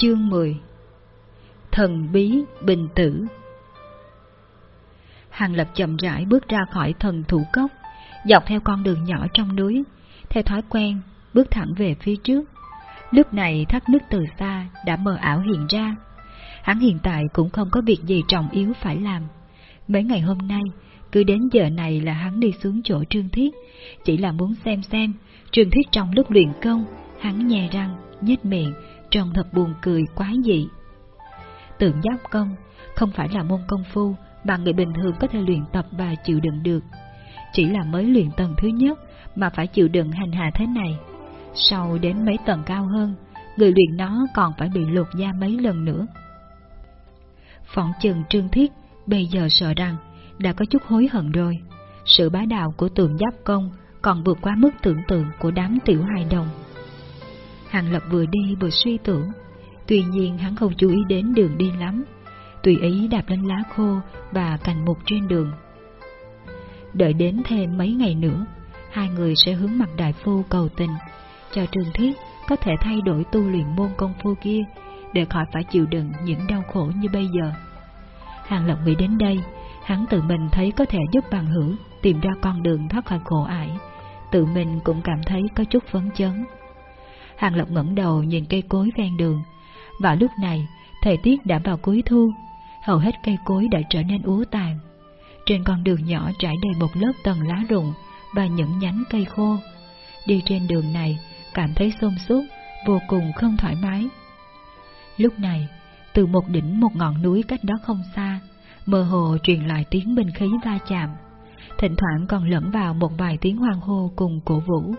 Chương 10 Thần bí bình tử Hàng Lập chậm rãi bước ra khỏi thần thủ cốc, dọc theo con đường nhỏ trong núi, theo thói quen, bước thẳng về phía trước. Lúc này thác nước từ xa đã mờ ảo hiện ra. Hắn hiện tại cũng không có việc gì trọng yếu phải làm. Mấy ngày hôm nay, cứ đến giờ này là hắn đi xuống chỗ Trương Thiết, chỉ là muốn xem xem Trương Thiết trong lúc luyện công, hắn nhè răng, nhếch miệng, trông thật buồn cười quá dị. Tượng giáp công không phải là môn công phu mà người bình thường có thể luyện tập và chịu đựng được. Chỉ là mới luyện tầng thứ nhất mà phải chịu đựng hành hạ thế này. Sau đến mấy tầng cao hơn, người luyện nó còn phải bị lột da mấy lần nữa. Phỏng chừng Trương Thiết bây giờ sợ rằng đã có chút hối hận rồi. Sự bá đạo của tượng giáp công còn vượt quá mức tưởng tượng của đám tiểu hài đồng. Hàng Lập vừa đi vừa suy tưởng, tuy nhiên hắn không chú ý đến đường đi lắm, tùy ý đạp lên lá khô và cành mục trên đường. Đợi đến thêm mấy ngày nữa, hai người sẽ hướng mặt đại phu cầu tình, cho Trương Thiết có thể thay đổi tu luyện môn công phu kia để khỏi phải chịu đựng những đau khổ như bây giờ. Hàng Lập nghĩ đến đây, hắn tự mình thấy có thể giúp bằng hữu tìm ra con đường thoát khỏi khổ ải, tự mình cũng cảm thấy có chút phấn chấn. Hàng Lập ngẩng đầu nhìn cây cối ven đường. Vào lúc này, thời tiết đã vào cuối thu, hầu hết cây cối đã trở nên úa tàn. Trên con đường nhỏ trải đầy một lớp tầng lá rụng và những nhánh cây khô. Đi trên đường này, cảm thấy xôn xút, vô cùng không thoải mái. Lúc này, từ một đỉnh một ngọn núi cách đó không xa, mơ hồ truyền lại tiếng binh khí va chạm. Thỉnh thoảng còn lẫn vào một vài tiếng hoang hô cùng cổ vũ.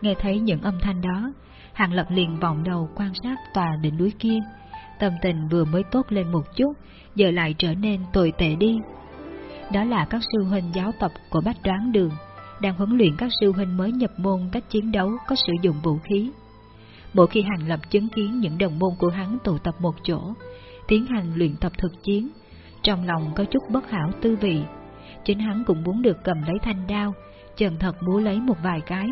Nghe thấy những âm thanh đó, Hàng Lập liền vòng đầu quan sát tòa đỉnh núi kia. Tâm tình vừa mới tốt lên một chút, giờ lại trở nên tồi tệ đi. Đó là các sư huynh giáo tập của Bách Đoán Đường, đang huấn luyện các sư huynh mới nhập môn cách chiến đấu có sử dụng vũ khí. Mỗi khi Hàng Lập chứng kiến những đồng môn của hắn tụ tập một chỗ, tiến hành luyện tập thực chiến, trong lòng có chút bất hảo tư vị. Chính hắn cũng muốn được cầm lấy thanh đao, chân thật múa lấy một vài cái.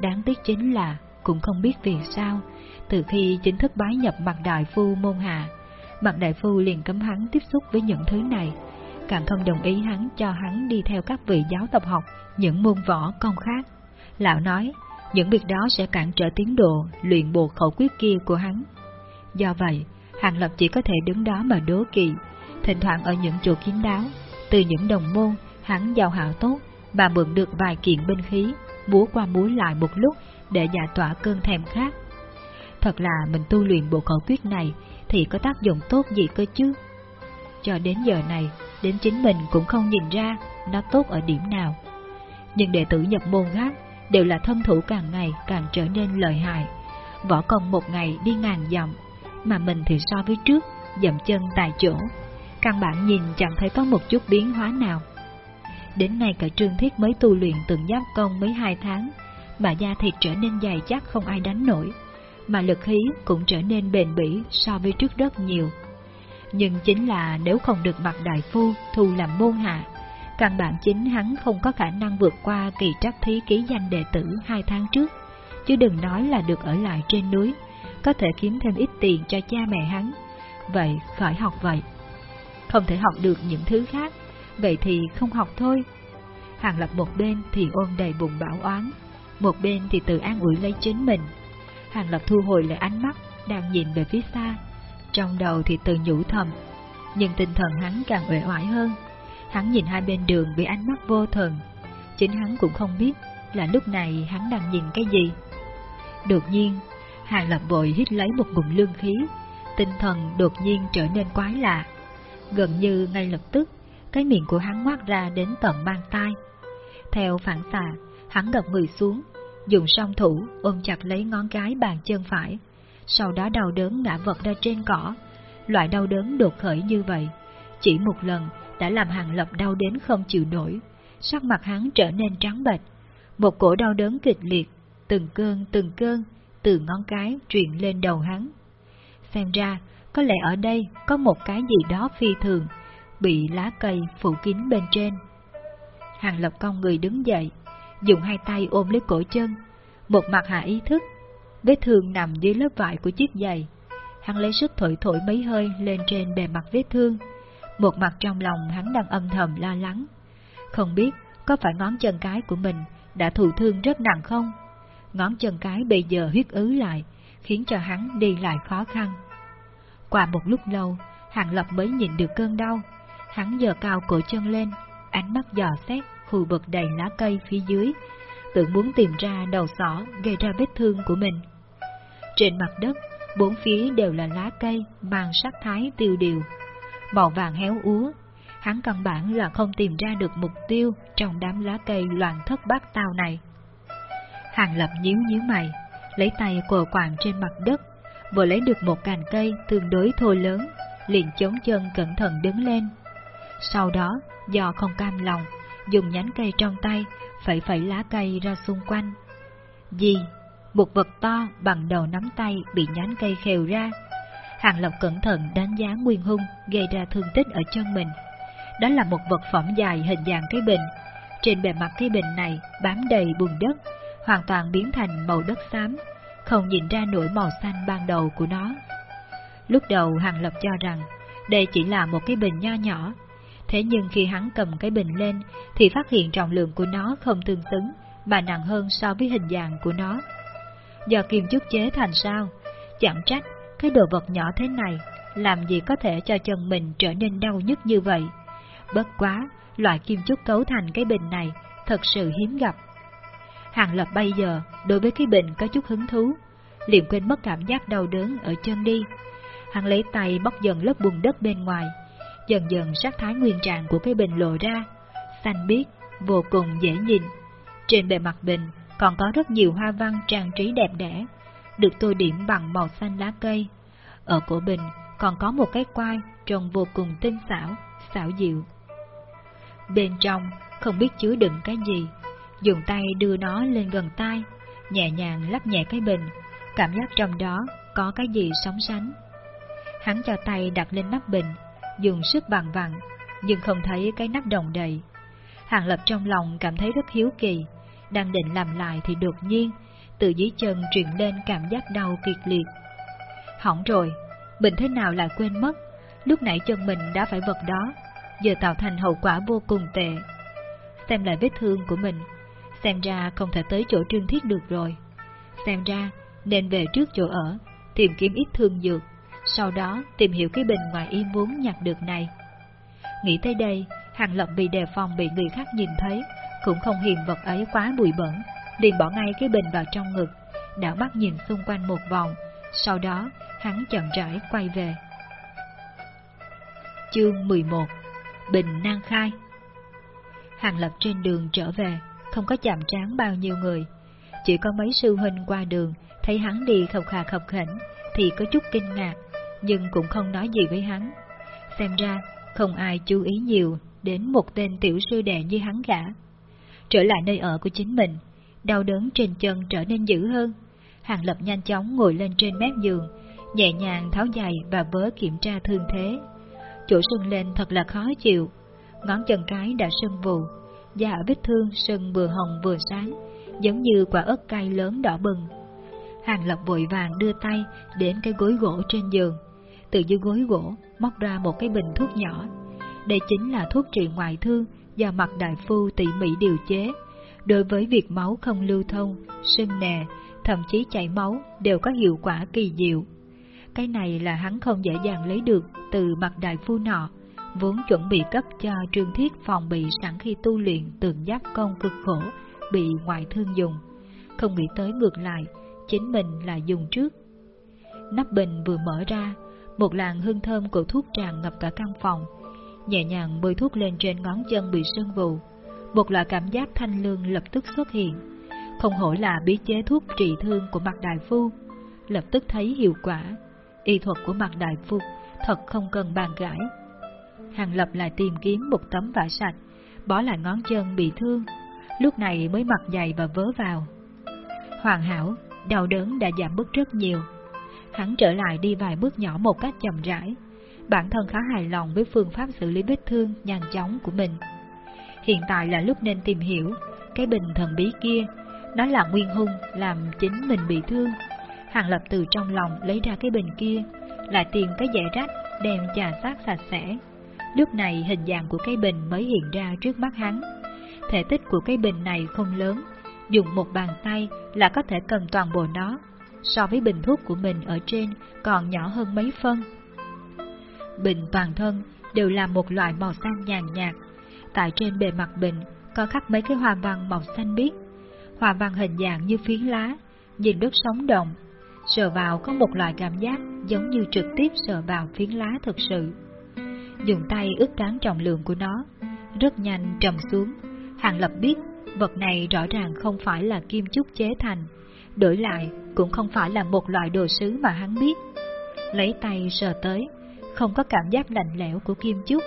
Đáng tiếc chính là cũng không biết vì sao, từ khi chính thức bái nhập mặt đại phu môn hạ, mặt đại phu liền cấm hắn tiếp xúc với những thứ này, càng không đồng ý hắn cho hắn đi theo các vị giáo tập học những môn võ công khác. Lão nói, những việc đó sẽ cản trở tiến độ luyện bộ khẩu quyết kia của hắn. Do vậy, Hàng Lập chỉ có thể đứng đó mà đố kỵ, thỉnh thoảng ở những chỗ kín đáo, từ những đồng môn, hắn giao hảo tốt, mà mượn được vài kiện binh khí, múa qua múa lại một lúc để giải tỏa cơn thèm khát. Thật là mình tu luyện bộ khẩu quyết này thì có tác dụng tốt gì cơ chứ? Cho đến giờ này, đến chính mình cũng không nhìn ra nó tốt ở điểm nào. Nhưng đệ tử nhập môn khác đều là thân thủ càng ngày càng trở nên lợi hại. Võ công một ngày đi ngàn dặm, mà mình thì so với trước, dậm chân tại chỗ. Căn bản nhìn chẳng thấy có một chút biến hóa nào. Đến nay cả trương thiết mới tu luyện từng giáp công mấy hai tháng, mà da thịt trở nên dày chắc không ai đánh nổi, mà lực khí cũng trở nên bền bỉ so với trước đất nhiều. Nhưng chính là nếu không được mặt đại phu thu làm môn hạ, căn bản chính hắn không có khả năng vượt qua kỳ trắc thí ký danh đệ tử hai tháng trước, chứ đừng nói là được ở lại trên núi, có thể kiếm thêm ít tiền cho cha mẹ hắn. Vậy khỏi học vậy. Không thể học được những thứ khác, vậy thì không học thôi. Hàng lập một bên thì ôm đầy bụng bảo oán, một bên thì tự an ủi lấy chính mình. Hàng Lập thu hồi lại ánh mắt, đang nhìn về phía xa, trong đầu thì tự nhủ thầm, nhưng tinh thần hắn càng uể oải hơn. Hắn nhìn hai bên đường bị ánh mắt vô thần, chính hắn cũng không biết là lúc này hắn đang nhìn cái gì. Đột nhiên, Hàng Lập vội hít lấy một ngụm lương khí, tinh thần đột nhiên trở nên quái lạ. Gần như ngay lập tức, cái miệng của hắn ngoác ra đến tận mang tai. Theo phản xạ, hắn gập người xuống, dùng song thủ ôm chặt lấy ngón cái bàn chân phải, sau đó đau đớn ngã vật ra trên cỏ. Loại đau đớn đột khởi như vậy, chỉ một lần đã làm hàng lập đau đến không chịu nổi, sắc mặt hắn trở nên trắng bệch. Một cổ đau đớn kịch liệt, từng cơn từng cơn, từ ngón cái truyền lên đầu hắn. Xem ra, có lẽ ở đây có một cái gì đó phi thường, bị lá cây phủ kín bên trên. Hàng lập con người đứng dậy, dùng hai tay ôm lấy cổ chân, một mặt hạ ý thức, vết thương nằm dưới lớp vải của chiếc giày. hắn lấy sức thổi thổi mấy hơi lên trên bề mặt vết thương. Một mặt trong lòng hắn đang âm thầm lo lắng. Không biết có phải ngón chân cái của mình đã thụ thương rất nặng không? Ngón chân cái bây giờ huyết ứ lại, khiến cho hắn đi lại khó khăn. Qua một lúc lâu, Hàng Lập mới nhìn được cơn đau. Hắn giờ cao cổ chân lên, ánh mắt dò xét khu vực đầy lá cây phía dưới, tưởng muốn tìm ra đầu sỏ gây ra vết thương của mình. Trên mặt đất, bốn phía đều là lá cây mang sắc thái tiêu điều, màu vàng héo úa. Hắn căn bản là không tìm ra được mục tiêu trong đám lá cây loạn thất bát tao này. Hàng lập nhíu nhíu mày, lấy tay cờ quàng trên mặt đất, vừa lấy được một cành cây tương đối thô lớn, liền chống chân cẩn thận đứng lên. Sau đó, do không cam lòng, dùng nhánh cây trong tay, phẩy phẩy lá cây ra xung quanh. Gì? Một vật to bằng đầu nắm tay bị nhánh cây khều ra. Hàng Lộc cẩn thận đánh giá nguyên hung gây ra thương tích ở chân mình. Đó là một vật phẩm dài hình dạng cái bình. Trên bề mặt cái bình này bám đầy bùn đất, hoàn toàn biến thành màu đất xám, không nhìn ra nổi màu xanh ban đầu của nó. Lúc đầu Hàng Lập cho rằng đây chỉ là một cái bình nho nhỏ, thế nhưng khi hắn cầm cái bình lên thì phát hiện trọng lượng của nó không tương xứng, mà nặng hơn so với hình dạng của nó. Do kim chút chế thành sao, chẳng trách cái đồ vật nhỏ thế này làm gì có thể cho chân mình trở nên đau nhức như vậy. Bất quá, loại kim chút cấu thành cái bình này thật sự hiếm gặp. Hàng Lập bây giờ đối với cái bình có chút hứng thú, liền quên mất cảm giác đau đớn ở chân đi. Hắn lấy tay bóc dần lớp bùn đất bên ngoài, dần dần sắc thái nguyên trạng của cái bình lộ ra, xanh biếc, vô cùng dễ nhìn. Trên bề mặt bình còn có rất nhiều hoa văn trang trí đẹp đẽ, được tô điểm bằng màu xanh lá cây. Ở cổ bình còn có một cái quai trông vô cùng tinh xảo, xảo dịu. Bên trong không biết chứa đựng cái gì, dùng tay đưa nó lên gần tai, nhẹ nhàng lắp nhẹ cái bình, cảm giác trong đó có cái gì sóng sánh. Hắn cho tay đặt lên nắp bình, dùng sức bằng vặn, nhưng không thấy cái nắp đồng đầy. Hàng Lập trong lòng cảm thấy rất hiếu kỳ, đang định làm lại thì đột nhiên, từ dưới chân truyền lên cảm giác đau kiệt liệt. Hỏng rồi, mình thế nào lại quên mất, lúc nãy chân mình đã phải vật đó, giờ tạo thành hậu quả vô cùng tệ. Xem lại vết thương của mình, xem ra không thể tới chỗ trương thiết được rồi. Xem ra nên về trước chỗ ở, tìm kiếm ít thương dược, sau đó tìm hiểu cái bình ngoài ý muốn nhặt được này. Nghĩ tới đây, Hàng Lập vì đề phòng bị người khác nhìn thấy, cũng không hiền vật ấy quá bụi bẩn, liền bỏ ngay cái bình vào trong ngực, đảo mắt nhìn xung quanh một vòng, sau đó hắn chậm rãi quay về. Chương 11 Bình Nang Khai Hàng Lập trên đường trở về, không có chạm trán bao nhiêu người, chỉ có mấy sư huynh qua đường, thấy hắn đi khập khà khập khỉnh, thì có chút kinh ngạc, nhưng cũng không nói gì với hắn. Xem ra, không ai chú ý nhiều đến một tên tiểu sư đệ như hắn cả. Trở lại nơi ở của chính mình, đau đớn trên chân trở nên dữ hơn. Hàng Lập nhanh chóng ngồi lên trên mép giường, nhẹ nhàng tháo giày và vớ kiểm tra thương thế. Chỗ sưng lên thật là khó chịu, ngón chân cái đã sưng vù, da ở vết thương sưng vừa hồng vừa sáng, giống như quả ớt cay lớn đỏ bừng. Hàng Lập vội vàng đưa tay đến cái gối gỗ trên giường, từ dưới gối gỗ móc ra một cái bình thuốc nhỏ. Đây chính là thuốc trị ngoại thương do mặt đại phu tỉ mỉ điều chế. Đối với việc máu không lưu thông, sưng nè, thậm chí chảy máu đều có hiệu quả kỳ diệu. Cái này là hắn không dễ dàng lấy được từ mặt đại phu nọ, vốn chuẩn bị cấp cho trương thiết phòng bị sẵn khi tu luyện tường giáp công cực khổ, bị ngoại thương dùng. Không nghĩ tới ngược lại, chính mình là dùng trước. Nắp bình vừa mở ra, một làn hương thơm của thuốc tràn ngập cả căn phòng, nhẹ nhàng bôi thuốc lên trên ngón chân bị sưng vù. Một loại cảm giác thanh lương lập tức xuất hiện, không hổ là bí chế thuốc trị thương của mặt đại phu, lập tức thấy hiệu quả. Y thuật của mặt đại phu thật không cần bàn gãi. Hàng lập lại tìm kiếm một tấm vải sạch, bỏ lại ngón chân bị thương, lúc này mới mặc giày và vớ vào. Hoàn hảo, đau đớn đã giảm bớt rất nhiều. Hắn trở lại đi vài bước nhỏ một cách chậm rãi, bản thân khá hài lòng với phương pháp xử lý vết thương nhanh chóng của mình. Hiện tại là lúc nên tìm hiểu cái bình thần bí kia, nó là nguyên hung làm chính mình bị thương. Hàng lập từ trong lòng lấy ra cái bình kia, lại tìm cái dẻ rách đem trà sát sạch sẽ. Lúc này hình dạng của cái bình mới hiện ra trước mắt hắn. Thể tích của cái bình này không lớn, dùng một bàn tay là có thể cầm toàn bộ nó, so với bình thuốc của mình ở trên còn nhỏ hơn mấy phân. Bình toàn thân đều là một loại màu xanh nhàn nhạt, tại trên bề mặt bình có khắc mấy cái hoa văn màu xanh biếc, hoa văn hình dạng như phiến lá, nhìn rất sống động, sờ vào có một loại cảm giác giống như trực tiếp sờ vào phiến lá thực sự. Dùng tay ước đoán trọng lượng của nó, rất nhanh trầm xuống, Hàng Lập biết vật này rõ ràng không phải là kim chúc chế thành, đổi lại cũng không phải là một loại đồ sứ mà hắn biết. Lấy tay sờ tới, không có cảm giác lạnh lẽo của kim chúc,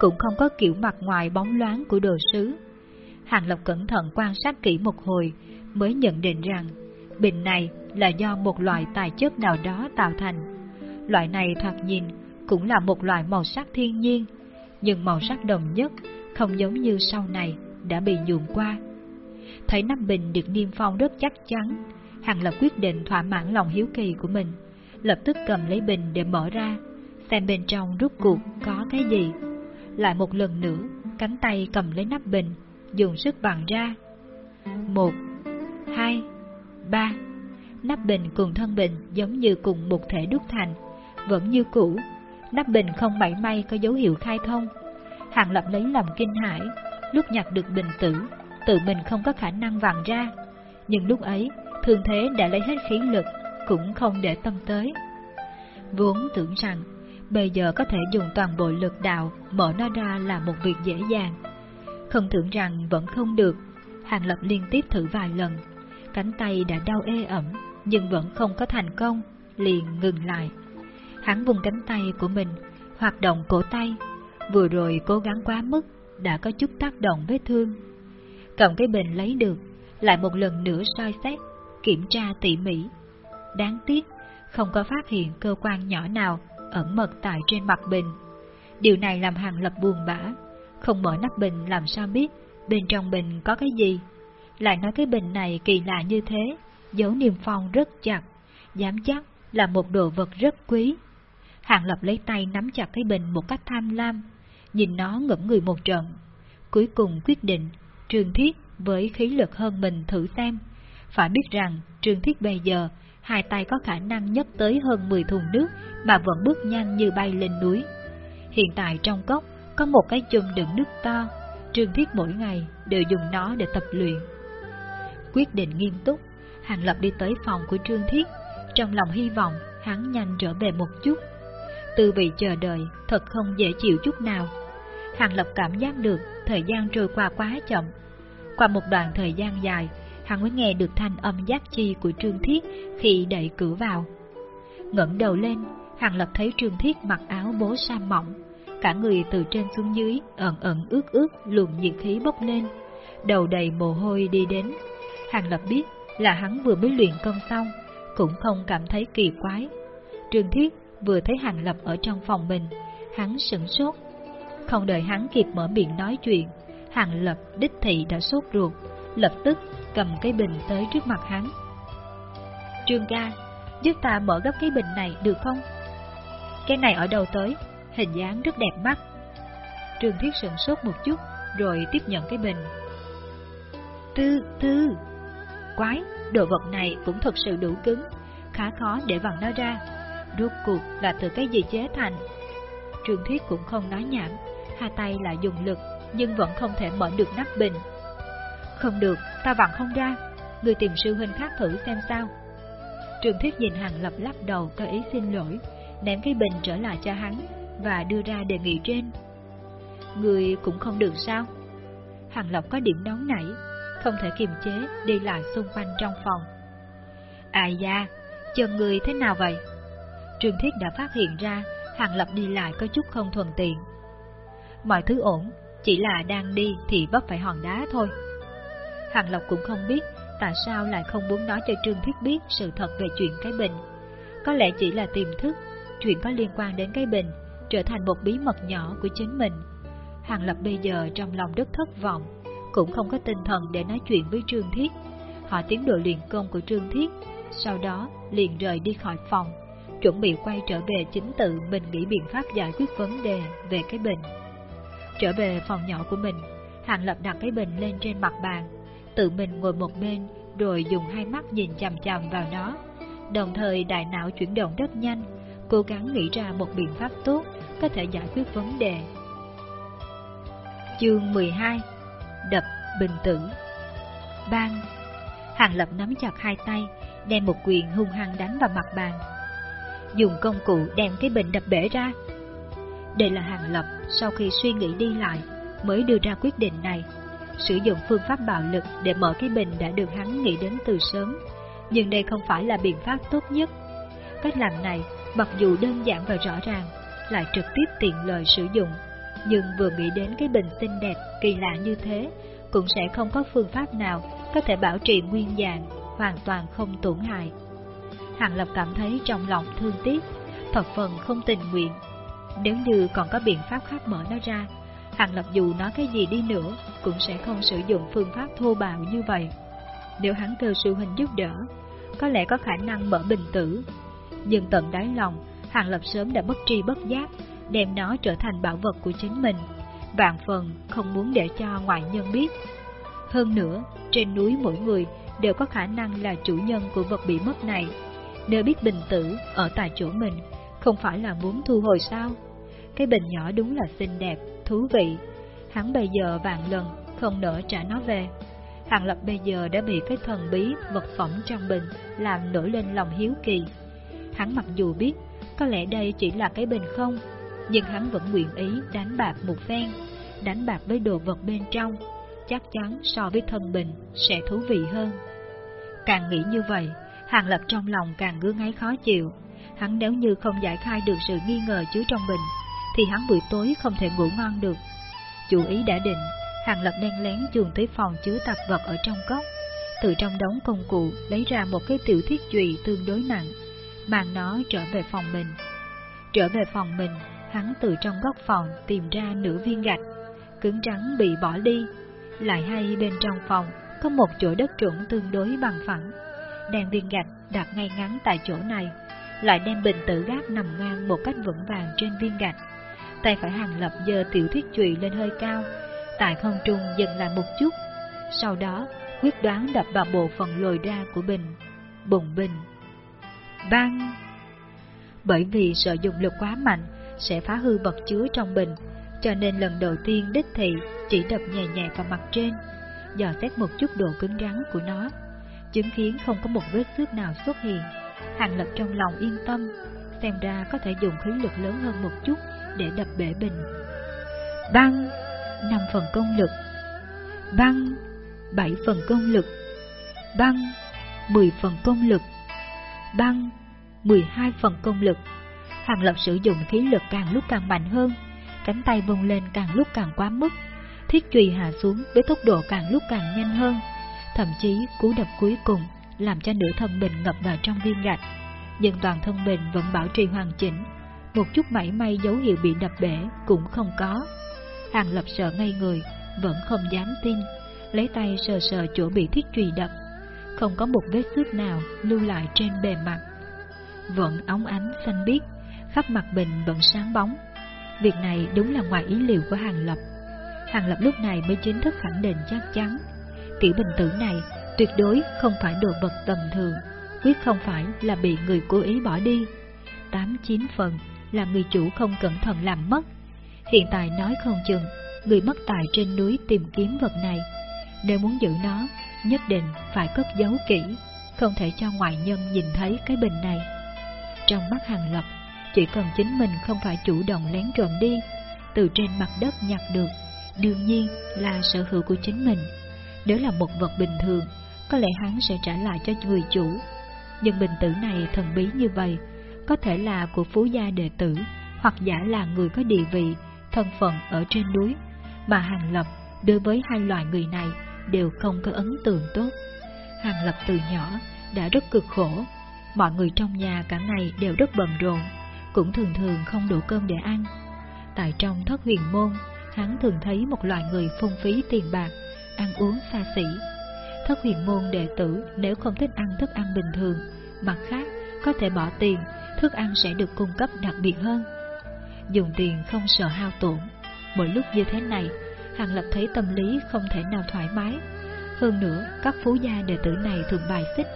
cũng không có kiểu mặt ngoài bóng loáng của đồ sứ. Hàng lộc cẩn thận quan sát kỹ một hồi, mới nhận định rằng bình này là do một loại tài chất nào đó tạo thành. Loại này thoạt nhìn cũng là một loại màu sắc thiên nhiên, nhưng màu sắc đồng nhất không giống như sau này đã bị nhuộm qua. Thấy nắp bình được niêm phong rất chắc chắn, Hàng Lập quyết định thỏa mãn lòng hiếu kỳ của mình, lập tức cầm lấy bình để mở ra, xem bên trong rút cuộc có cái gì. Lại một lần nữa, cánh tay cầm lấy nắp bình, dùng sức vặn ra. Một, hai, ba. Nắp bình cùng thân bình giống như cùng một thể đúc thành, vẫn như cũ. Nắp bình không mảy may có dấu hiệu khai thông. Hàng Lập lấy làm kinh hãi, lúc nhặt được bình tử, tự mình không có khả năng vặn ra. Nhưng lúc ấy, thương thế đã lấy hết khí lực, cũng không để tâm tới. Vốn tưởng rằng, bây giờ có thể dùng toàn bộ lực đạo mở nó ra là một việc dễ dàng. Không tưởng rằng vẫn không được, Hàng Lập liên tiếp thử vài lần, cánh tay đã đau ê ẩm, nhưng vẫn không có thành công, liền ngừng lại. Hắn vùng cánh tay của mình, hoạt động cổ tay, vừa rồi cố gắng quá mức, đã có chút tác động vết thương. Cầm cái bình lấy được, lại một lần nữa soi xét, kiểm tra tỉ mỉ. Đáng tiếc, không có phát hiện cơ quan nhỏ nào ẩn mật tại trên mặt bình. Điều này làm Hàng Lập buồn bã, không mở nắp bình làm sao biết bên trong bình có cái gì. Lại nói cái bình này kỳ lạ như thế, dấu niềm phong rất chặt, dám chắc là một đồ vật rất quý. Hàng Lập lấy tay nắm chặt cái bình một cách tham lam, nhìn nó ngẫm người một trận. Cuối cùng quyết định, Trương Thiết với khí lực hơn mình thử xem. Phải biết rằng, Trương Thiết bây giờ, hai tay có khả năng nhấc tới hơn 10 thùng nước mà vẫn bước nhanh như bay lên núi. Hiện tại trong cốc có một cái chum đựng nước to, Trương Thiết mỗi ngày đều dùng nó để tập luyện. Quyết định nghiêm túc, Hàng Lập đi tới phòng của Trương Thiết, trong lòng hy vọng hắn nhanh trở về một chút. Tư vị chờ đợi thật không dễ chịu chút nào. Hàng Lập cảm giác được thời gian trôi qua quá chậm. Qua một đoạn thời gian dài, hắn mới nghe được thanh âm giác chi của Trương Thiết khi đẩy cửa vào. ngẩng đầu lên, hắn Lập thấy Trương Thiết mặc áo bố sa mỏng, cả người từ trên xuống dưới ẩn ẩn ướt ướt luồng nhiệt khí bốc lên, đầu đầy mồ hôi đi đến. Hàng Lập biết là hắn vừa mới luyện công xong, cũng không cảm thấy kỳ quái. Trương Thiết vừa thấy Hàng Lập ở trong phòng mình, hắn sửng sốt. Không đợi hắn kịp mở miệng nói chuyện, Hàng Lập đích thị đã sốt ruột, lập tức cầm cái bình tới trước mặt hắn. Trương ca, giúp ta mở gấp cái bình này được không? Cái này ở đâu tới? Hình dáng rất đẹp mắt. Trương Thiết sửng sốt một chút, rồi tiếp nhận cái bình. Tư, tư, quái, đồ vật này cũng thật sự đủ cứng, khá khó để vặn nó ra. Rốt cuộc là từ cái gì chế thành? Trương Thiết cũng không nói nhảm, hai tay lại dùng lực, nhưng vẫn không thể mở được nắp bình. Không được, ta vặn không ra, người tìm sư huynh khác thử xem sao. trường Thiết nhìn Hàng Lập lắc đầu có ý xin lỗi, ném cái bình trở lại cho hắn và đưa ra đề nghị trên. Người cũng không được sao? Hàng Lập có điểm nóng nảy, không thể kiềm chế đi lại xung quanh trong phòng. Ai da, chân người thế nào vậy? trường Thiết đã phát hiện ra Hàng Lập đi lại có chút không thuận tiện. Mọi thứ ổn, chỉ là đang đi thì vấp phải hòn đá thôi. Hàng lộc cũng không biết tại sao lại không muốn nói cho Trương Thiết biết sự thật về chuyện cái bình. Có lẽ chỉ là tiềm thức, chuyện có liên quan đến cái bình, trở thành một bí mật nhỏ của chính mình. Hàng Lập bây giờ trong lòng rất thất vọng, cũng không có tinh thần để nói chuyện với Trương Thiết. Họ tiến độ luyện công của Trương Thiết, sau đó liền rời đi khỏi phòng, chuẩn bị quay trở về chính tự mình nghĩ biện pháp giải quyết vấn đề về cái bình. Trở về phòng nhỏ của mình, Hàng Lập đặt cái bình lên trên mặt bàn, tự mình ngồi một bên rồi dùng hai mắt nhìn chằm chằm vào nó, đồng thời đại não chuyển động rất nhanh, cố gắng nghĩ ra một biện pháp tốt có thể giải quyết vấn đề. Chương 12 Đập bình tử Bang Hàng Lập nắm chặt hai tay, đem một quyền hung hăng đánh vào mặt bàn. Dùng công cụ đem cái bình đập bể ra. Đây là Hàng Lập sau khi suy nghĩ đi lại mới đưa ra quyết định này. Sử dụng phương pháp bạo lực để mở cái bình đã được hắn nghĩ đến từ sớm, nhưng đây không phải là biện pháp tốt nhất. Cách làm này, mặc dù đơn giản và rõ ràng, lại trực tiếp tiện lợi sử dụng, nhưng vừa nghĩ đến cái bình xinh đẹp, kỳ lạ như thế, cũng sẽ không có phương pháp nào có thể bảo trì nguyên dạng, hoàn toàn không tổn hại. Hàng Lập cảm thấy trong lòng thương tiếc, thật phần không tình nguyện. Nếu như còn có biện pháp khác mở nó ra, Hàng Lập dù nói cái gì đi nữa cũng sẽ không sử dụng phương pháp thô bạo như vậy. Nếu hắn kêu sư huynh giúp đỡ, có lẽ có khả năng mở bình tử. Nhưng tận đáy lòng, Hàng Lập sớm đã bất tri bất giác, đem nó trở thành bảo vật của chính mình. Vạn phần không muốn để cho ngoại nhân biết. Hơn nữa, trên núi mỗi người đều có khả năng là chủ nhân của vật bị mất này. Nếu biết bình tử ở tại chỗ mình, không phải là muốn thu hồi sao? Cái bình nhỏ đúng là xinh đẹp, thú vị. Hắn bây giờ vạn lần không nỡ trả nó về. Hàng Lập bây giờ đã bị cái thần bí vật phẩm trong bình làm nổi lên lòng hiếu kỳ. Hắn mặc dù biết có lẽ đây chỉ là cái bình không, nhưng hắn vẫn nguyện ý đánh bạc một phen, đánh bạc với đồ vật bên trong, chắc chắn so với thân bình sẽ thú vị hơn. Càng nghĩ như vậy, Hàng Lập trong lòng càng ngứa ngáy khó chịu. Hắn nếu như không giải khai được sự nghi ngờ chứa trong bình, thì hắn buổi tối không thể ngủ ngon được. Chủ ý đã định, Hàng Lập đen lén chuồn tới phòng chứa tạp vật ở trong góc, từ trong đống công cụ lấy ra một cái tiểu thiết chùy tương đối nặng, mang nó trở về phòng mình. Trở về phòng mình, hắn từ trong góc phòng tìm ra nửa viên gạch, cứng trắng bị bỏ đi, lại hay bên trong phòng có một chỗ đất trũng tương đối bằng phẳng. Đèn viên gạch đặt ngay ngắn tại chỗ này, lại đem bình tử gác nằm ngang một cách vững vàng trên viên gạch. Tay phải hàng lập giờ tiểu thuyết trụy lên hơi cao, tại không trung dừng lại một chút, sau đó quyết đoán đập vào bộ phận lồi ra của bình, bùng bình. Bang! Bởi vì sợ dùng lực quá mạnh sẽ phá hư vật chứa trong bình, cho nên lần đầu tiên đích thị chỉ đập nhẹ nhẹ vào mặt trên, dò xét một chút độ cứng rắn của nó, chứng kiến không có một vết xước nào xuất hiện. Hàng lập trong lòng yên tâm, xem ra có thể dùng khí lực lớn hơn một chút để đập bể bình. Băng, 5 phần công lực. Băng, 7 phần công lực. Băng, 10 phần công lực. Băng, 12 phần công lực. Hàng lập sử dụng khí lực càng lúc càng mạnh hơn, cánh tay vung lên càng lúc càng quá mức, thiết chùy hạ xuống với tốc độ càng lúc càng nhanh hơn, thậm chí cú đập cuối cùng làm cho nửa thân mình ngập vào trong viên gạch, nhưng toàn thân mình vẫn bảo trì hoàn chỉnh, một chút mảy may dấu hiệu bị đập bể cũng không có. Hàng lập sợ ngay người, vẫn không dám tin, lấy tay sờ sờ chỗ bị thiết chùy đập, không có một vết xước nào lưu lại trên bề mặt. Vẫn óng ánh xanh biếc, khắp mặt bình vẫn sáng bóng. Việc này đúng là ngoài ý liệu của Hàng Lập. Hàng Lập lúc này mới chính thức khẳng định chắc chắn. Tiểu bình tử này tuyệt đối không phải đồ vật tầm thường, quyết không phải là bị người cố ý bỏ đi. Tám chín phần là người chủ không cẩn thận làm mất. Hiện tại nói không chừng, người mất tài trên núi tìm kiếm vật này. Nếu muốn giữ nó, nhất định phải cất giấu kỹ, không thể cho ngoại nhân nhìn thấy cái bình này. Trong mắt Hàng Lập, chỉ cần chính mình không phải chủ động lén trộm đi, từ trên mặt đất nhặt được, đương nhiên là sở hữu của chính mình. Nếu là một vật bình thường, có lẽ hắn sẽ trả lại cho người chủ. Nhưng bình tử này thần bí như vậy, có thể là của phú gia đệ tử, hoặc giả là người có địa vị, thân phận ở trên núi, mà Hàng Lập đối với hai loại người này đều không có ấn tượng tốt. Hàng Lập từ nhỏ đã rất cực khổ, mọi người trong nhà cả ngày đều rất bận rộn, cũng thường thường không đủ cơm để ăn. Tại trong thất huyền môn, hắn thường thấy một loại người phung phí tiền bạc, ăn uống xa xỉ. Thất huyền môn đệ tử nếu không thích ăn thức ăn bình thường, mặt khác có thể bỏ tiền thức ăn sẽ được cung cấp đặc biệt hơn. Dùng tiền không sợ hao tổn, mỗi lúc như thế này, Hàng Lập thấy tâm lý không thể nào thoải mái. Hơn nữa, các phú gia đệ tử này thường bài xích,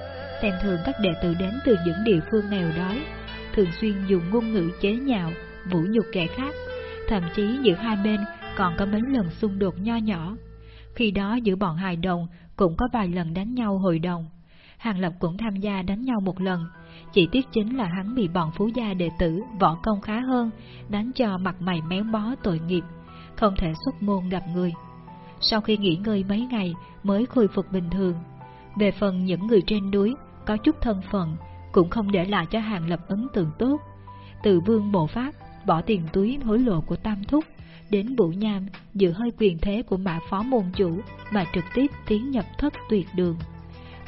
xem thường các đệ tử đến từ những địa phương nghèo đói, thường xuyên dùng ngôn ngữ chế nhạo, vũ nhục kẻ khác, thậm chí giữa hai bên còn có mấy lần xung đột nho nhỏ. Khi đó giữa bọn hài đồng cũng có vài lần đánh nhau hội đồng. Hàng Lập cũng tham gia đánh nhau một lần, chỉ tiếc chính là hắn bị bọn phú gia đệ tử võ công khá hơn, đánh cho mặt mày méo bó tội nghiệp, không thể xuất môn gặp người. Sau khi nghỉ ngơi mấy ngày mới khôi phục bình thường. Về phần những người trên núi có chút thân phận cũng không để lại cho Hàng Lập ấn tượng tốt. Từ vương bộ pháp bỏ tiền túi hối lộ của Tam Thúc đến Vũ Nham giữ hơi quyền thế của mã phó môn chủ mà trực tiếp tiến nhập thất tuyệt đường.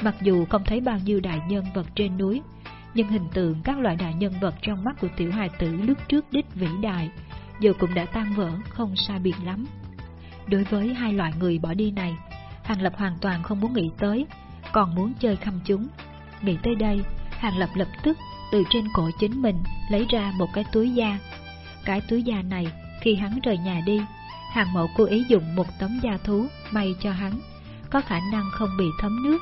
Mặc dù không thấy bao nhiêu đại nhân vật trên núi, nhưng hình tượng các loại đại nhân vật trong mắt của tiểu hài tử lúc trước đích vĩ đại, giờ cũng đã tan vỡ không xa biệt lắm. Đối với hai loại người bỏ đi này, Hàng Lập hoàn toàn không muốn nghĩ tới, còn muốn chơi khăm chúng. Nghĩ tới đây, Hàng Lập lập tức từ trên cổ chính mình lấy ra một cái túi da. Cái túi da này, khi hắn rời nhà đi, Hàng Mậu cố ý dùng một tấm da thú may cho hắn, có khả năng không bị thấm nước,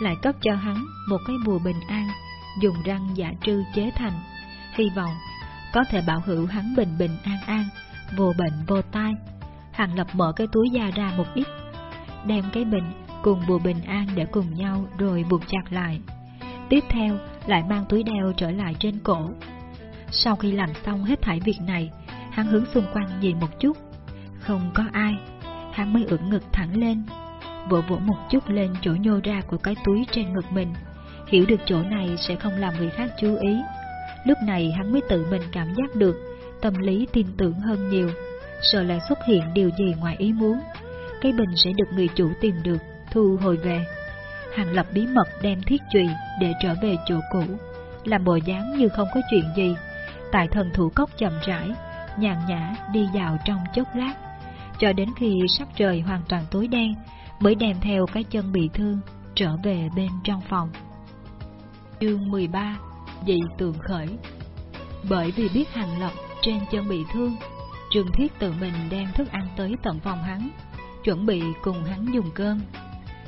lại cấp cho hắn một cái bùa bình an, dùng răng giả trư chế thành, hy vọng có thể bảo hữu hắn bình bình an an, vô bệnh vô tai. Hàng Lập mở cái túi da ra một ít, đem cái bình cùng bùa bình an để cùng nhau rồi buộc chặt lại. Tiếp theo lại mang túi đeo trở lại trên cổ. Sau khi làm xong hết thảy việc này, hắn hướng xung quanh nhìn một chút. Không có ai, hắn mới ưỡn ngực thẳng lên, vỗ vỗ một chút lên chỗ nhô ra của cái túi trên ngực mình. Hiểu được chỗ này sẽ không làm người khác chú ý. Lúc này hắn mới tự mình cảm giác được, tâm lý tin tưởng hơn nhiều, sợ lại xuất hiện điều gì ngoài ý muốn. Cái bình sẽ được người chủ tìm được, thu hồi về. Hàng Lập bí mật đem thiết trụy để trở về chỗ cũ, làm bộ dáng như không có chuyện gì. Tại thần thủ cốc chậm rãi, nhàn nhã đi vào trong chốc lát, cho đến khi sắp trời hoàn toàn tối đen, mới đem theo cái chân bị thương trở về bên trong phòng. Chương 13 Dị tường khởi Bởi vì biết Hàng Lập trên chân bị thương, Trường Thiết tự mình đem thức ăn tới tận phòng hắn, chuẩn bị cùng hắn dùng cơm.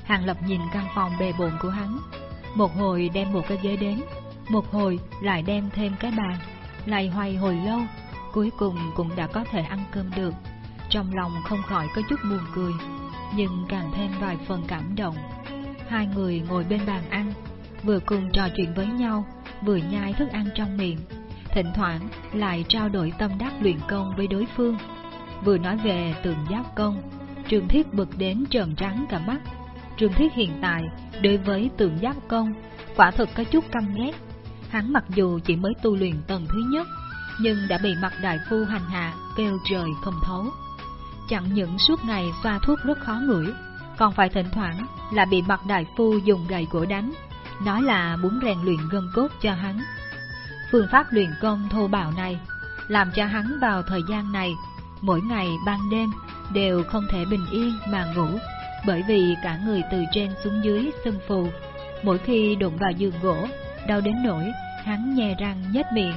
Hàng Lập nhìn căn phòng bề bộn của hắn, một hồi đem một cái ghế đến, một hồi lại đem thêm cái bàn, lại hoài hồi lâu, cuối cùng cũng đã có thể ăn cơm được. Trong lòng không khỏi có chút buồn cười, nhưng càng thêm vài phần cảm động. Hai người ngồi bên bàn ăn, vừa cùng trò chuyện với nhau, vừa nhai thức ăn trong miệng, thỉnh thoảng lại trao đổi tâm đắc luyện công với đối phương. Vừa nói về tường giáp công, Trường Thiết bực đến trợn trắng cả mắt. Trường Thiết hiện tại, đối với tường giáp công, quả thực có chút căm ghét. Hắn mặc dù chỉ mới tu luyện tầng thứ nhất, nhưng đã bị mặt đại phu hành hạ kêu trời không thấu. Chẳng những suốt ngày xoa thuốc rất khó ngửi, còn phải thỉnh thoảng là bị mặt đại phu dùng gậy gỗ đánh, nói là muốn rèn luyện gân cốt cho hắn. Phương pháp luyện công thô bạo này, làm cho hắn vào thời gian này, mỗi ngày ban đêm đều không thể bình yên mà ngủ, bởi vì cả người từ trên xuống dưới sưng phù. Mỗi khi đụng vào giường gỗ, đau đến nỗi hắn nhè răng nhếch miệng.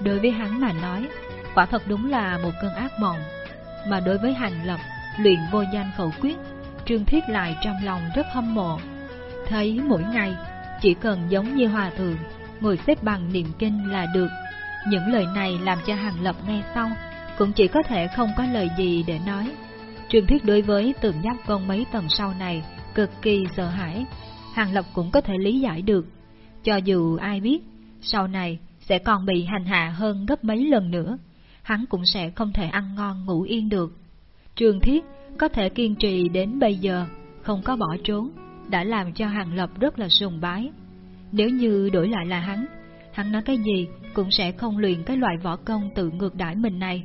Đối với hắn mà nói, quả thật đúng là một cơn ác mộng. Mà đối với hành lập, luyện vô danh khẩu quyết, Trương Thiết lại trong lòng rất hâm mộ. Thấy mỗi ngày, chỉ cần giống như hòa thượng, ngồi xếp bằng niệm kinh là được. Những lời này làm cho Hàng Lập nghe xong, cũng chỉ có thể không có lời gì để nói. Truyền thuyết đối với tượng giáp công mấy tầng sau này cực kỳ sợ hãi, Hàng Lập cũng có thể lý giải được. Cho dù ai biết, sau này sẽ còn bị hành hạ hơn gấp mấy lần nữa, hắn cũng sẽ không thể ăn ngon ngủ yên được. trường Thiết có thể kiên trì đến bây giờ, không có bỏ trốn, đã làm cho Hàng Lập rất là sùng bái. Nếu như đổi lại là hắn, hắn nói cái gì cũng sẽ không luyện cái loại võ công tự ngược đãi mình này.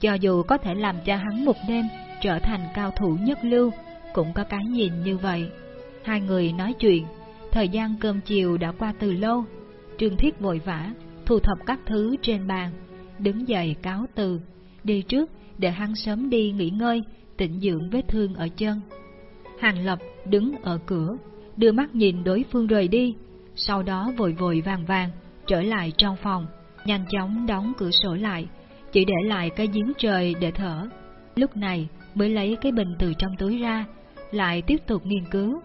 Cho dù có thể làm cho hắn một đêm trở thành cao thủ nhất lưu, cũng có cái nhìn như vậy. Hai người nói chuyện, thời gian cơm chiều đã qua từ lâu. Trương Thiết vội vã, thu thập các thứ trên bàn, đứng dậy cáo từ, đi trước để hắn sớm đi nghỉ ngơi, tịnh dưỡng vết thương ở chân. Hàng Lập đứng ở cửa, đưa mắt nhìn đối phương rời đi, sau đó vội vội vàng vàng trở lại trong phòng, nhanh chóng đóng cửa sổ lại, chỉ để lại cái giếng trời để thở. Lúc này mới lấy cái bình từ trong túi ra, lại tiếp tục nghiên cứu.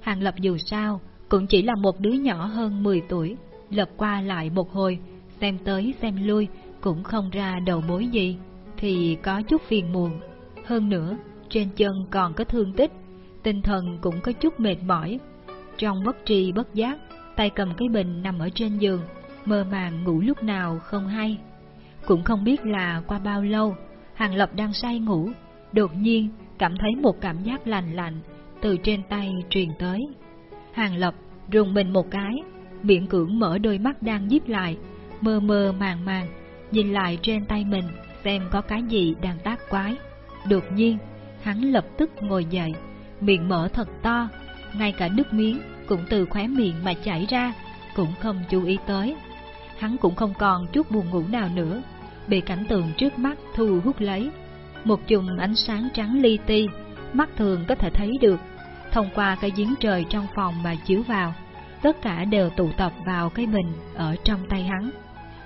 Hàng Lập dù sao cũng chỉ là một đứa nhỏ hơn 10 tuổi, lật qua lại một hồi, xem tới xem lui cũng không ra đầu mối gì, thì có chút phiền muộn. Hơn nữa, trên chân còn có thương tích, tinh thần cũng có chút mệt mỏi. Trong bất tri bất giác, tay cầm cái bình nằm ở trên giường, mơ màng ngủ lúc nào không hay. Cũng không biết là qua bao lâu, Hàng Lập đang say ngủ, đột nhiên cảm thấy một cảm giác lành lạnh từ trên tay truyền tới. Hàng Lập rùng mình một cái, miệng cưỡng mở đôi mắt đang díp lại, mơ mơ màng màng, nhìn lại trên tay mình xem có cái gì đang tác quái. Đột nhiên, hắn lập tức ngồi dậy, miệng mở thật to, ngay cả nước miếng cũng từ khóe miệng mà chảy ra, cũng không chú ý tới. Hắn cũng không còn chút buồn ngủ nào nữa, bị cảnh tượng trước mắt thu hút lấy. Một chùm ánh sáng trắng li ti, mắt thường có thể thấy được, thông qua cái giếng trời trong phòng mà chiếu vào, tất cả đều tụ tập vào cái bình ở trong tay hắn,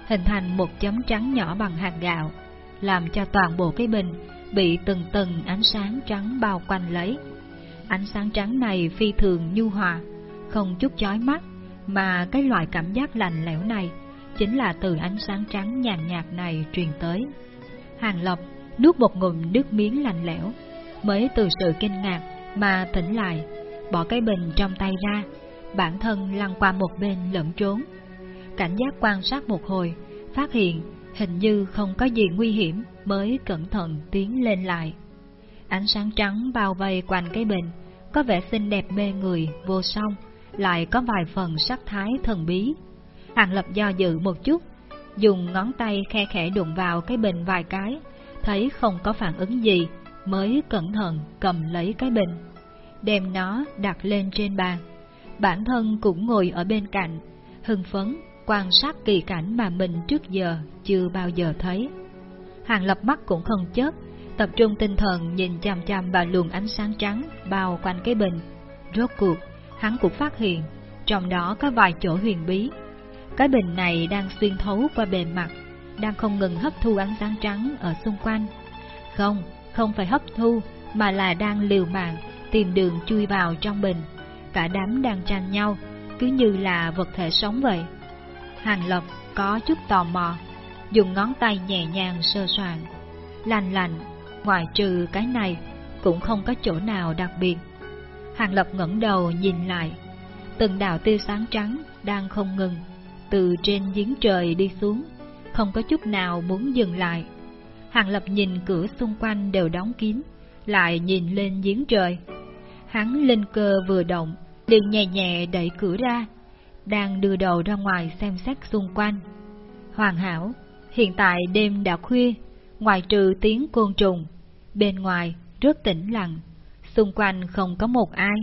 hình thành một chấm trắng nhỏ bằng hạt gạo, làm cho toàn bộ cái bình bị từng từng ánh sáng trắng bao quanh lấy. Ánh sáng trắng này phi thường nhu hòa, không chút chói mắt, mà cái loại cảm giác lạnh lẽo này chính là từ ánh sáng trắng nhàn nhạt này truyền tới. Hàng Lập nuốt một ngụm nước miếng lạnh lẽo, mới từ sự kinh ngạc mà tỉnh lại, bỏ cái bình trong tay ra, bản thân lăn qua một bên lẫn trốn. Cảnh giác quan sát một hồi, phát hiện hình như không có gì nguy hiểm mới cẩn thận tiến lên lại. Ánh sáng trắng bao vây quanh cái bình, có vẻ xinh đẹp mê người, vô song, lại có vài phần sắc thái thần bí. Hàng Lập do dự một chút, dùng ngón tay khe khẽ đụng vào cái bình vài cái, thấy không có phản ứng gì, mới cẩn thận cầm lấy cái bình, đem nó đặt lên trên bàn. Bản thân cũng ngồi ở bên cạnh, hưng phấn, quan sát kỳ cảnh mà mình trước giờ chưa bao giờ thấy. Hàng lập mắt cũng không chớp, tập trung tinh thần nhìn chằm chằm vào luồng ánh sáng trắng bao quanh cái bình. Rốt cuộc, hắn cũng phát hiện, trong đó có vài chỗ huyền bí. Cái bình này đang xuyên thấu qua bề mặt, đang không ngừng hấp thu ánh sáng trắng ở xung quanh. Không, không phải hấp thu, mà là đang liều mạng tìm đường chui vào trong bình. Cả đám đang tranh nhau, cứ như là vật thể sống vậy. Hàng Lập có chút tò mò, dùng ngón tay nhẹ nhàng sơ soạn. Lành lành, ngoài trừ cái này, cũng không có chỗ nào đặc biệt. Hàng Lập ngẩng đầu nhìn lại, từng đạo tia sáng trắng đang không ngừng, từ trên giếng trời đi xuống, không có chút nào muốn dừng lại. Hàng Lập nhìn cửa xung quanh đều đóng kín, lại nhìn lên giếng trời. Hắn linh cơ vừa động, liền nhẹ nhẹ đẩy cửa ra, đang đưa đầu ra ngoài xem xét xung quanh. Hoàn hảo, hiện tại đêm đã khuya, ngoài trừ tiếng côn trùng, bên ngoài rất tĩnh lặng, xung quanh không có một ai.